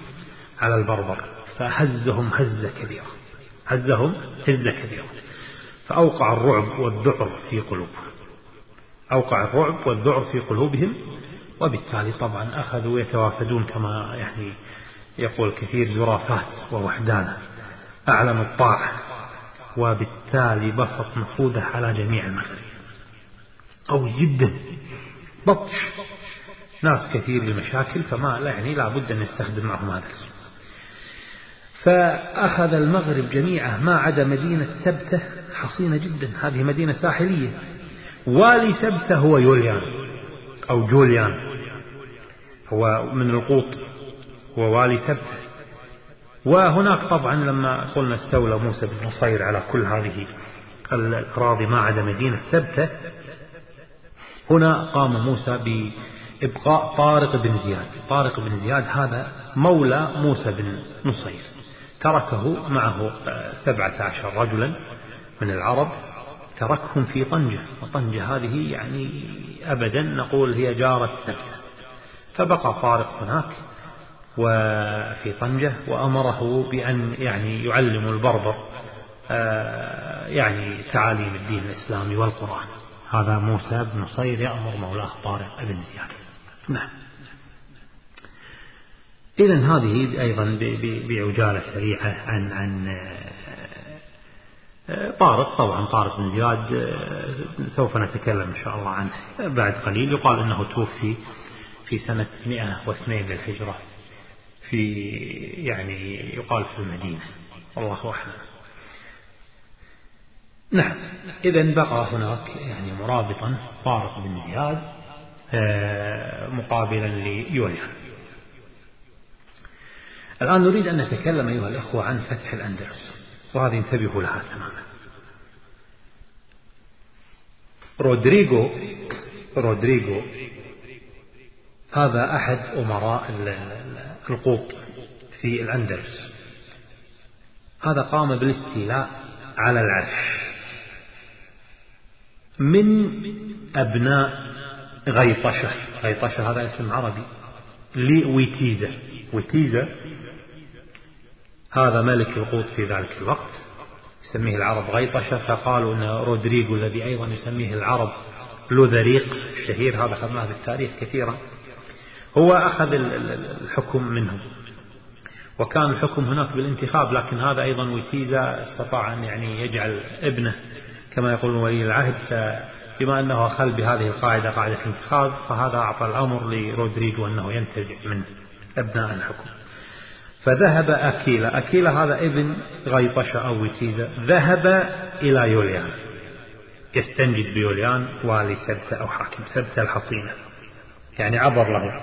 على البربر فهزهم هزة كبيرة هزهم هزة كبيرة فأوقع الرعب والذعر في قلوبهم. أوقع الرعب والذعر في قلوبهم وبالتالي طبعا أخذوا يتوافدون كما يعني يقول كثير زرافات ووحدانا أعلنوا الطاعة وبالتالي بسط نفوذه على جميع المغرب. قوي جدا بطش. ناس كثير لمشاكل فما لا يعني لابد أن نستخدم معهم هذا الاسم فأخذ المغرب جميعه ما عدا مدينة سبتة حصينة جدا. هذه مدينة ساحلية. والي سبتة هو يوليان أو جوليان. هو من القوط هو والي سبتة. وهناك طبعا لما قلنا استولى موسى بن نصير على كل هذه الأراضي ما عدا مدينة سبتة هنا قام موسى بإبقاء طارق بن زياد. طارق بن زياد هذا مولى موسى بن نصير. تركه معه سبعة عشر رجلا من العرب تركهم في طنجة وطنجة هذه يعني أبدا نقول هي جارة سبتة. فبقى طارق هناك وفي طنجة وأمره بأن يعني يعلم البربر آه، يعني تعاليم الدين الإسلامي والقرآن. هذا موسى بن نصير يأمر مولاه طارق بن زياد. نعم. إذا هذه أيضا بعجالة سريعة عن عن آه، طارق. طبعا طارق بن زياد آه، سوف نتكلم إن شاء الله عنه بعد قليل. يقال أنه توفي في سنة 102 للهجرة في يعني يقال في المدينة. والله أعلم نعم. إذا بقى هناك يعني مرابطا طارق بن زياد آه، مقابلا ليوليان الآن نريد أن نتكلم أيها الأخوة عن فتح الأندلس. وهذه انتبهوا لها تماما. رودريغو رودريغو هذا أحد أمراء القوط في الأندلس. هذا قام بالاستيلاء على العرش من أبناء غيطشة. غيطشة هذا اسم عربي. لويتيزا. ويتيزا هذا ملك القوط في ذلك الوقت. يسميه العرب غيطشة فقالوا أن رودريغو الذي أيضا يسميه العرب لوذريق الشهير. هذا أخذناه في التاريخ كثيرا. هو أخذ الحكم منهم. وكان الحكم هناك بالانتخاب لكن هذا أيضا ويتيزا استطاع أن يعني يجعل ابنه كما يقول ولي العهد. فبما أنه أخل بهذه القاعدة قاعدة الانتخاب فهذا أعطى الأمر لرودريغو أنه ينتزع من أبناء الحكم. فذهب أكيلا. أكيلا هذا ابن غيطشة أو ويتيزا. ذهب إلى يوليان. يستنجد بيوليان والي سبتة أو حاكم سبتة الحصينة. يعني عبر له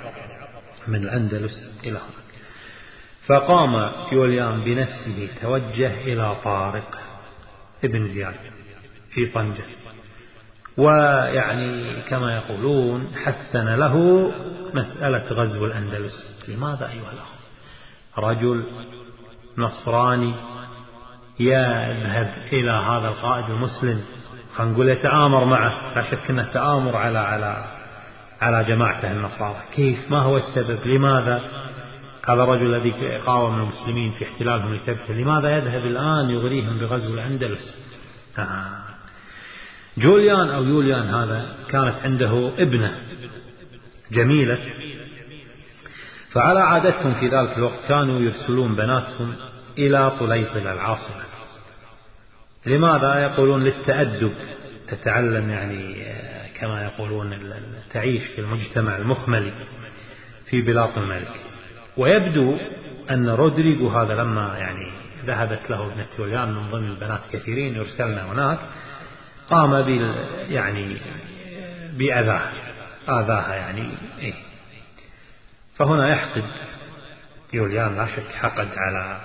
من الأندلس إلى هناك. فقام يوليان بنفسه توجه إلى طارق ابن زياد في طنجة. ويعني كما يقولون حسن له مسألة غزو الأندلس. لماذا أيها الأخوة؟ رجل نصراني يذهب إلى هذا القائد المسلم. خلينا نقول يتآمر معه لا شك أنه تآمر على على على جماعته النصارى. كيف؟ ما هو السبب؟ لماذا؟ هذا الرجل الذي قاوم المسلمين في احتلالهم لثبته لماذا يذهب الآن يغريهم بغزو الأندلس؟ آه. جوليان أو يوليان هذا كانت عنده ابنة جميلة فعلى عادتهم في ذلك الوقت كانوا يرسلون بناتهم إلى طليطل العاصمة. لماذا يقولون للتأدب؟ تتعلم يعني كما يقولون تعيش في المجتمع المخملي في بلاط الملك. ويبدو أن رودريغو هذا لما يعني ذهبت له ابنة يوليان من ضمن البنات كثيرين يرسلن هناك قام بال يعني بأذاها آذاها يعني إيه فهنا يحقد. يوليان لا شك حقد على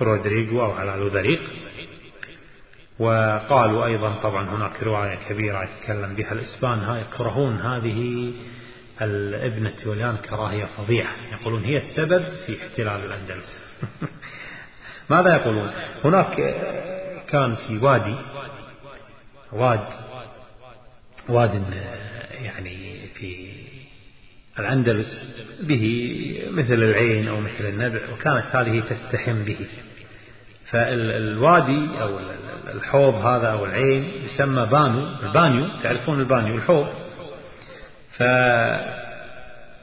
رودريغو أو على لوذريق وقالوا أيضا طبعا هناك رواية كبيرة يتكلم بها الإسبان يكرهون هذه الابنة يوليان كراهية فظيعة. يقولون هي السبب في احتلال الأندلس. ماذا يقولون؟ هناك كان في وادي واد واد يعني الأندلس به مثل العين أو مثل النبع وكانت هذه تستحم به. فالوادي أو الحوض هذا أو العين يسمى baño البانيو تعرفون البانيو الحوض.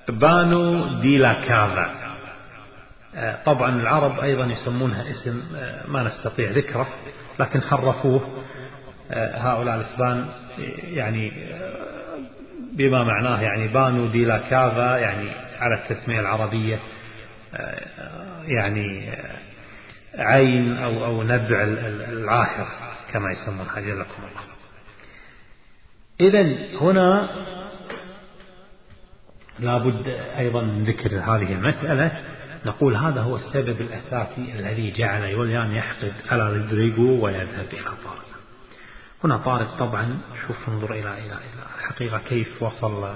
فبانو ديلا كافا طبعا العرب أيضا يسمونها اسم ما نستطيع ذكره لكن حرفوه هؤلاء الإسبان يعني بما معناه يعني بانو ديلا كافا يعني على التسمية العربية يعني عين أو أو نبع العاهر كما يسمونها جلكم الله. إذا هنا لابد أيضا من ذكر هذه المسألة. نقول هذا هو السبب الأساسي الذي جعل يوليان يحقد على رودريغو ويذهب إلى طارق هنا طارق طبعا شوف انظر إلى إلى إلى الحقيقة كيف وصل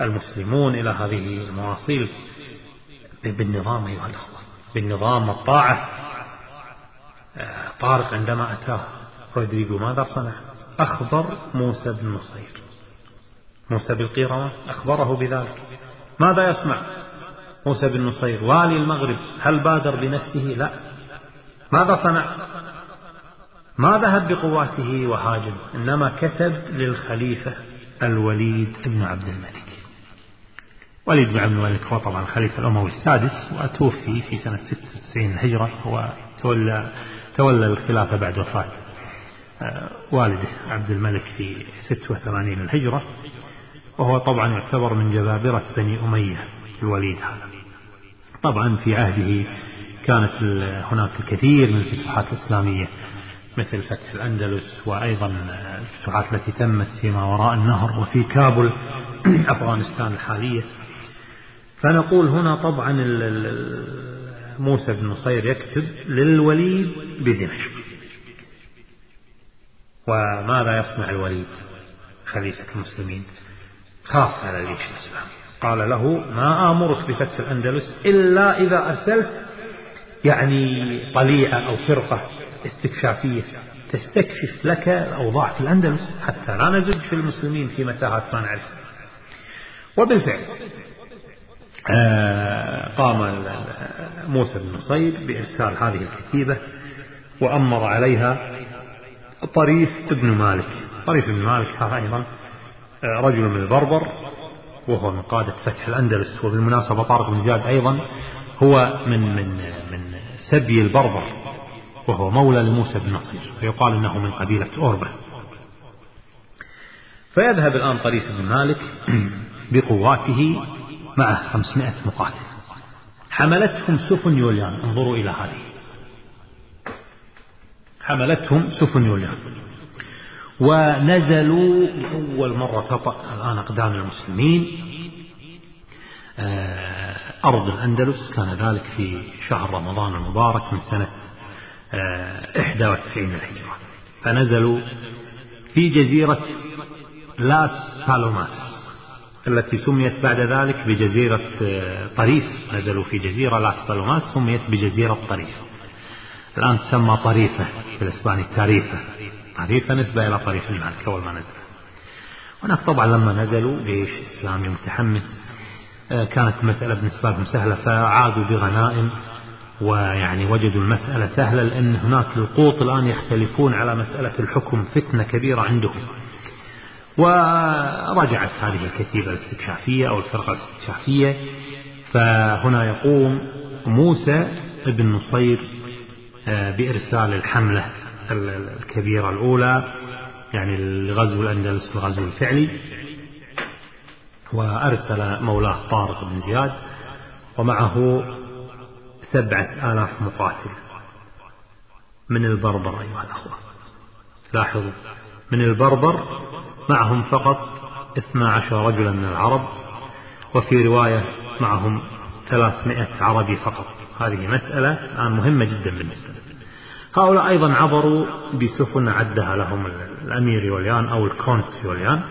المسلمون إلى هذه المواصيل بالنظام أيها الأخوة بالنظام والطاعة. آه، طارق عندما أتاه رودريغو ماذا صنع؟ أخبر موسى بن نصير. موسى بالقيروان أخبره بذلك. ماذا يصنع؟ موسى بن نصير والي المغرب هل بادر بنفسه؟ لا. ماذا صنع؟ ما ذهب بقواته وهاجم إنما كتب للخليفة الوليد بن عبد الملك. وليد بن عبد الملك هو طبعا الخليفة الأموي السادس وتوفي في سنة 96 الهجرة وتولى تولى الخلافة بعد وفاة آه، والده عبد الملك في 86 الهجرة. وهو طبعا يعتبر من جبابرة بني أمية الوليد هذا. طبعا في عهده كانت هناك الكثير من الفتوحات الإسلامية. مثل فتح الأندلس وأيضا الفتوحات التي تمت فيما وراء النهر وفي كابل أفغانستان الحالية. فنقول هنا طبعا موسى بن نصير يكتب للوليد بدمشق. وماذا يصنع الوليد خليفة المسلمين؟ خاف على الجيش الإسلامي قال له ما آمرك بفتح الأندلس إلا إذا أرسلت يعني طليعة أو فرقة استكشافية. تستكشف لك الأوضاع في الأندلس حتى لا نزج في المسلمين في متاهات ما نعرف. وبالفعل آه، قام موسى بن نصير بإرسال هذه الكتيبة وأمر عليها طريف بن مالك. طريف بن مالك هذا أيضا آه، رجل من البربر وهو من قادة فتح الأندلس. وبالمناسبة طارق بن زياد أيضا هو من من من سبي البربر. وهو مولى لموسى بن نصير فيقال إنه من قبيلة أوربة فيذهب الآن طريف بن مالك بقواته مع خمسمائة مقاتل. حملتهم سفن يوليان. انظروا إلى هذه. حملتهم سفن يوليان. ونزلوا لأول مرة تطأ الآن أقدام المسلمين. آه، أرض الأندلس كان ذلك في شهر رمضان المبارك من سنة 91 للهجرة فنزلوا في جزيرة لاس بالوماس التي سميت بعد ذلك بجزيرة طريف. نزلوا في جزيرة لاس بالوماس سميت بجزيرة طريف. الآن تسمى طريفة في الإسباني تاريفة. طريفة نسبة إلى طريف المالك أول ما نزل. هناك طبعا لما نزلوا جيش إسلامي متحمس. آه، كانت المسألة بالنسبة لهم سهلة فعادوا بغنائم. ويعني وجدوا المسألة سهلة لأن هناك القوط الآن يختلفون على مسألة الحكم فتنة كبيرة عندهم. ورجعت هذه الكتيبة الاستكشافية أو الفرقة الاستكشافية. فهنا يقوم موسى بن نصير آه، بإرسال الحملة الكبيرة الأولى يعني الغزو الأندلس الغزو الفعلي. وأرسل مولاه طارق بن زياد ومعه سبعة آلاف مقاتل من البربر أيها الأخوة. لاحظوا من البربر معهم فقط اثنا عشر رجلا من العرب وفي رواية معهم ثلاثمائة عربي فقط. هذه مسألة الآن مهمة جدا بالنسبة هؤلاء أيضا عبروا بسفن عدها لهم الأمير يوليان أو الكونت يوليان.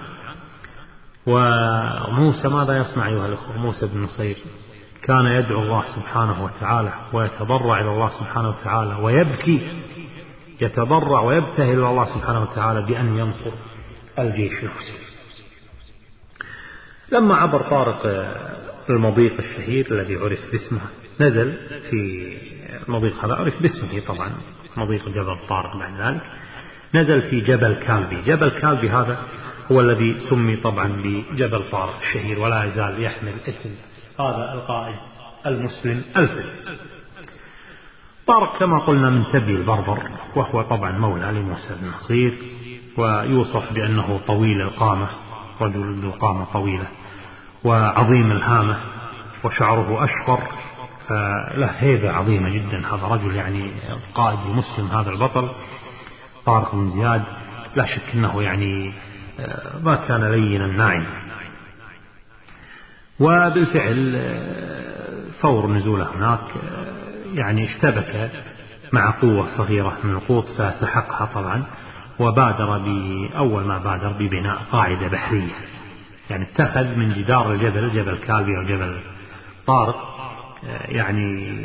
وموسى ماذا يصنع أيها الأخوة؟ موسى بن نصير. كان يدعو الله سبحانه وتعالى ويتضرع إلى الله سبحانه وتعالى ويبكي يتضرع ويبتهل إلى الله سبحانه وتعالى بأن ينصر الجيش المسلم لما عبر طارق المضيق الشهير الذي عرف باسمه نزل في المضيق هذا عرف باسمه طبعا مضيق جبل طارق بعد ذلك نزل في جبل كالبي. جبل كالبي هذا هو الذي سمي طبعا بجبل طارق الشهير ولا يزال يحمل اسم هذا القائد المسلم الفس طارق كما قلنا من سبي البربر وهو طبعا مولى لموسى بن نصير ويوصف بأنه طويل القامة رجل ذو قامة طويلة وعظيم الهامة وشعره أشقر فله هيبة عظيمة جدا هذا رجل يعني القائد المسلم هذا البطل طارق بن زياد لا شك أنه يعني آه، ما كان لينا ناعما. وبالفعل آه، فور نزوله هناك آه، يعني اشتبك مع قوة صغيرة من القوط فسحقها طبعا وبادر بأول ما بادر ببناء قاعدة بحرية. يعني اتخذ من جدار الجبل جبل كالبي أو جبل طارق آه، يعني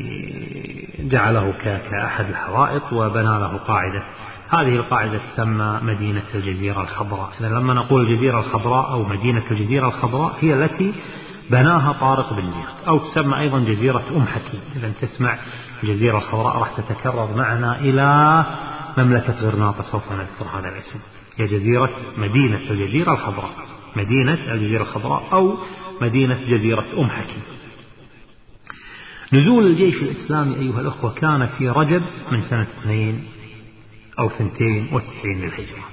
جعله كأحد الحوائط وبنى له قاعدة. هذه القاعدة تسمى مدينة الجزيرة الخضراء. إذا لما نقول الجزيرة الخضراء أو مدينة الجزيرة الخضراء هي التي بناها طارق بن زياد أو تسمى أيضا جزيرة أم حكيم. إذا تسمع الجزيرة الخضراء راح تتكرر معنا إلى مملكة غرناطة سوف نذكر هذا الاسم. هي جزيرة مدينة الجزيرة الخضراء. مدينة الجزيرة الخضراء أو مدينة جزيرة أم حكيم. نزول الجيش الإسلامي أيها الأخوة كان في رجب من سنة اثنين أو ثنتين وتسعين للهجرة.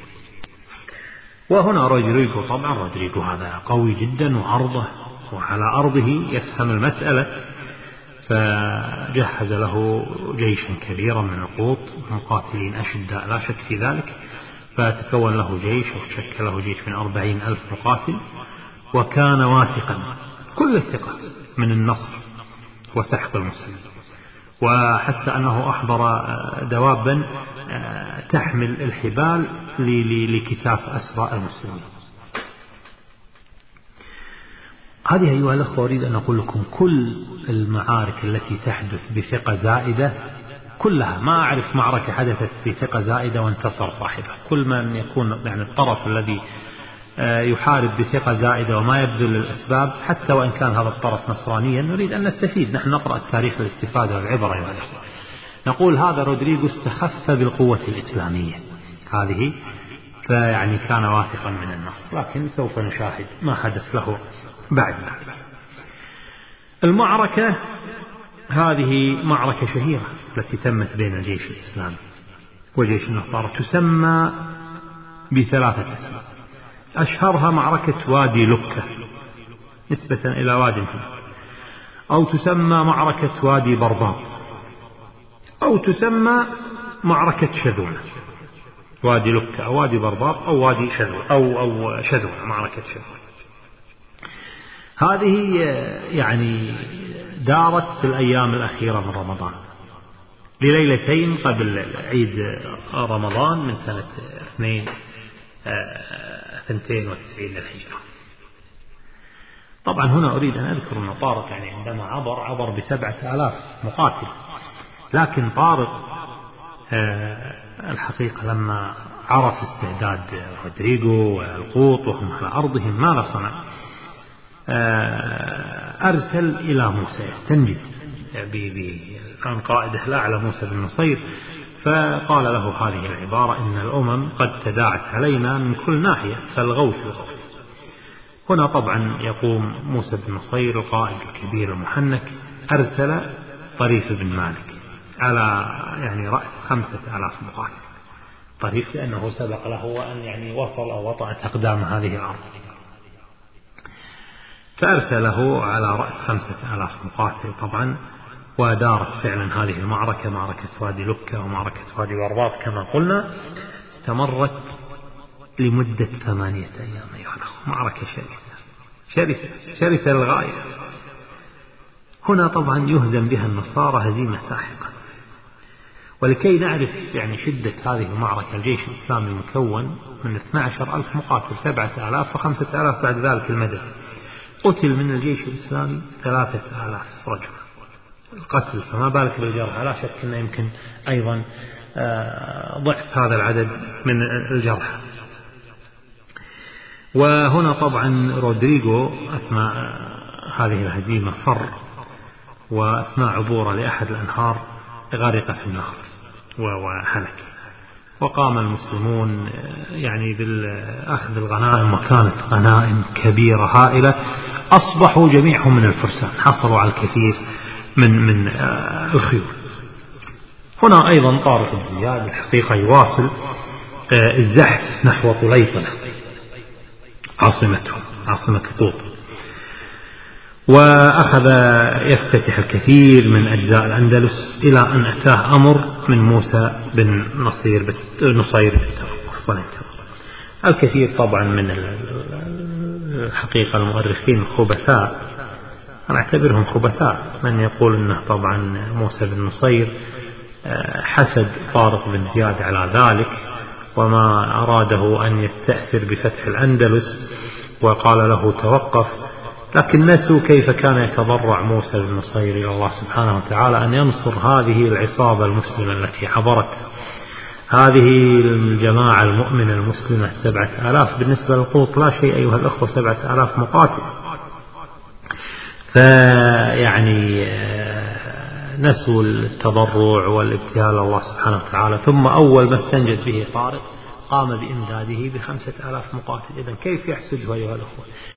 وهنا رودريجو طبعا رودريجو هذا قوي جدا وعرضه. وعلى أرضه يفهم المسألة فجهز له جيشا كبيرا من القوط مقاتلين أشداء لا شك في ذلك فتكون له جيش أو شكل له جيش من أربعين ألف مقاتل وكان واثقا كل الثقة من النصر وسحق المسلمين. وحتى أنه أحضر دوابا تحمل الحبال لكتاف أسرى المسلمين. هذه أيها الأخوة أريد أن أقول لكم كل المعارك التي تحدث بثقة زائدة كلها. ما أعرف معركة حدثت بثقة زائدة وانتصر صاحبها. كل من يكون يعني الطرف الذي آه، يحارب بثقة زائدة وما يبذل الأسباب حتى وإن كان هذا الطرف نصرانيا نريد أن نستفيد. نحن نقرأ التاريخ للاستفادة والعبرة أيها الأخوة. نقول هذا رودريغو استخف بالقوة الإسلامية. هذه فيعني كان واثقا من النصر لكن سوف نشاهد ما حدث له بعد. ذلك المعركة هذه معركة شهيرة التي تمت بين الجيش الإسلامي وجيش النصارى تسمى بثلاثة أسماء أشهرها معركة وادي لكة نسبة إلى وادي أو تسمى معركة وادي برباط. أو تسمى معركة شذونة وادي لكة أو وادي برباط أو وادي شذونة أو أو شذونة معركة شذونة هذه يعني دارت في الأيام الأخيرة من رمضان. لليلتين قبل عيد رمضان من سنة 2 92 للهجرة. طبعا هنا أريد أن أذكر أن طارق يعني عندما عبر عبر بسبعة آلاف مقاتل. لكن طارق آه، الحقيقة لما عرف استعداد رودريغو والقوط وهم على أرضهم ماذا صنع؟ آه، أرسل إلى موسى يستنجد عن قائده الأعلى موسى بن نصير. فقال له هذه العبارة إن الأمم قد تداعت علينا من كل ناحية فالغوث الغوث هنا طبعا يقوم موسى بن نصير القائد الكبير المحنك أرسل طريف بن مالك على يعني رأس خمسة آلاف مقاتل. طريف لأنه سبق له أن يعني وصل أو وطأت أقدام هذه الأرض. فأرسله على رأس خمسة آلاف مقاتل طبعا ودارت فعلا هذه المعركة معركة وادي لكة ومعركة وادي ورباط كما قلنا. استمرت لمدة ثمانية أيام أيها الأخوة معركة شرسة شرسة شرسة للغاية. هنا طبعا يهزم بها النصارى هزيمة ساحقة. ولكي نعرف يعني شدة هذه المعركة الجيش الإسلامي مكون من 12 ألف مقاتل سبعة آلاف وخمسة آلاف بعد ذلك المدد. قتل من الجيش الإسلامي ثلاثة آلاف رجل. القتل فما بالك بالجرحى لا شك أنه يمكن أيضا آه، ضعف هذا العدد من الجرحى. وهنا طبعا رودريغو أثناء هذه الهزيمة فر وأثناء عبوره لأحد الأنهار غرق في النهر وهلك وقام المسلمون يعني بالأخذ الغنائم وكانت غنائم كبيرة هائلة أصبحوا جميعهم من الفرسان حصلوا على الكثير من من الخيول. هنا أيضا طارق بن زياد الحقيقة يواصل الزحف نحو طليطلة عاصمته عاصمة القوط وأخذ يفتتح الكثير من أجزاء الأندلس إلى أن أتاه أمر من موسى بن نصير نصير بالتوقف الكثير طبعا من الحقيقة المؤرخين الخبثاء أنا أعتبرهم خبثاء. من يقول أنه طبعا موسى بن نصير آه، حسد طارق بن زياد على ذلك وما أراده أن يستأثر بفتح الأندلس وقال له توقف. لكن نسوا كيف كان يتضرع موسى بن نصير إلى الله سبحانه وتعالى أن ينصر هذه العصابة المسلمة التي عبرت هذه الجماعة المؤمنة المسلمة سبعة آلاف. بالنسبة للقوط لا شيء أيها الأخوة سبعة آلاف مقاتل. فيعني آه، نسوا التضرع والابتهال الله سبحانه وتعالى. ثم أول ما استنجد به طارق قام بإمداده بخمسة آلاف مقاتل. إذا كيف يحسده أيها الأخوة؟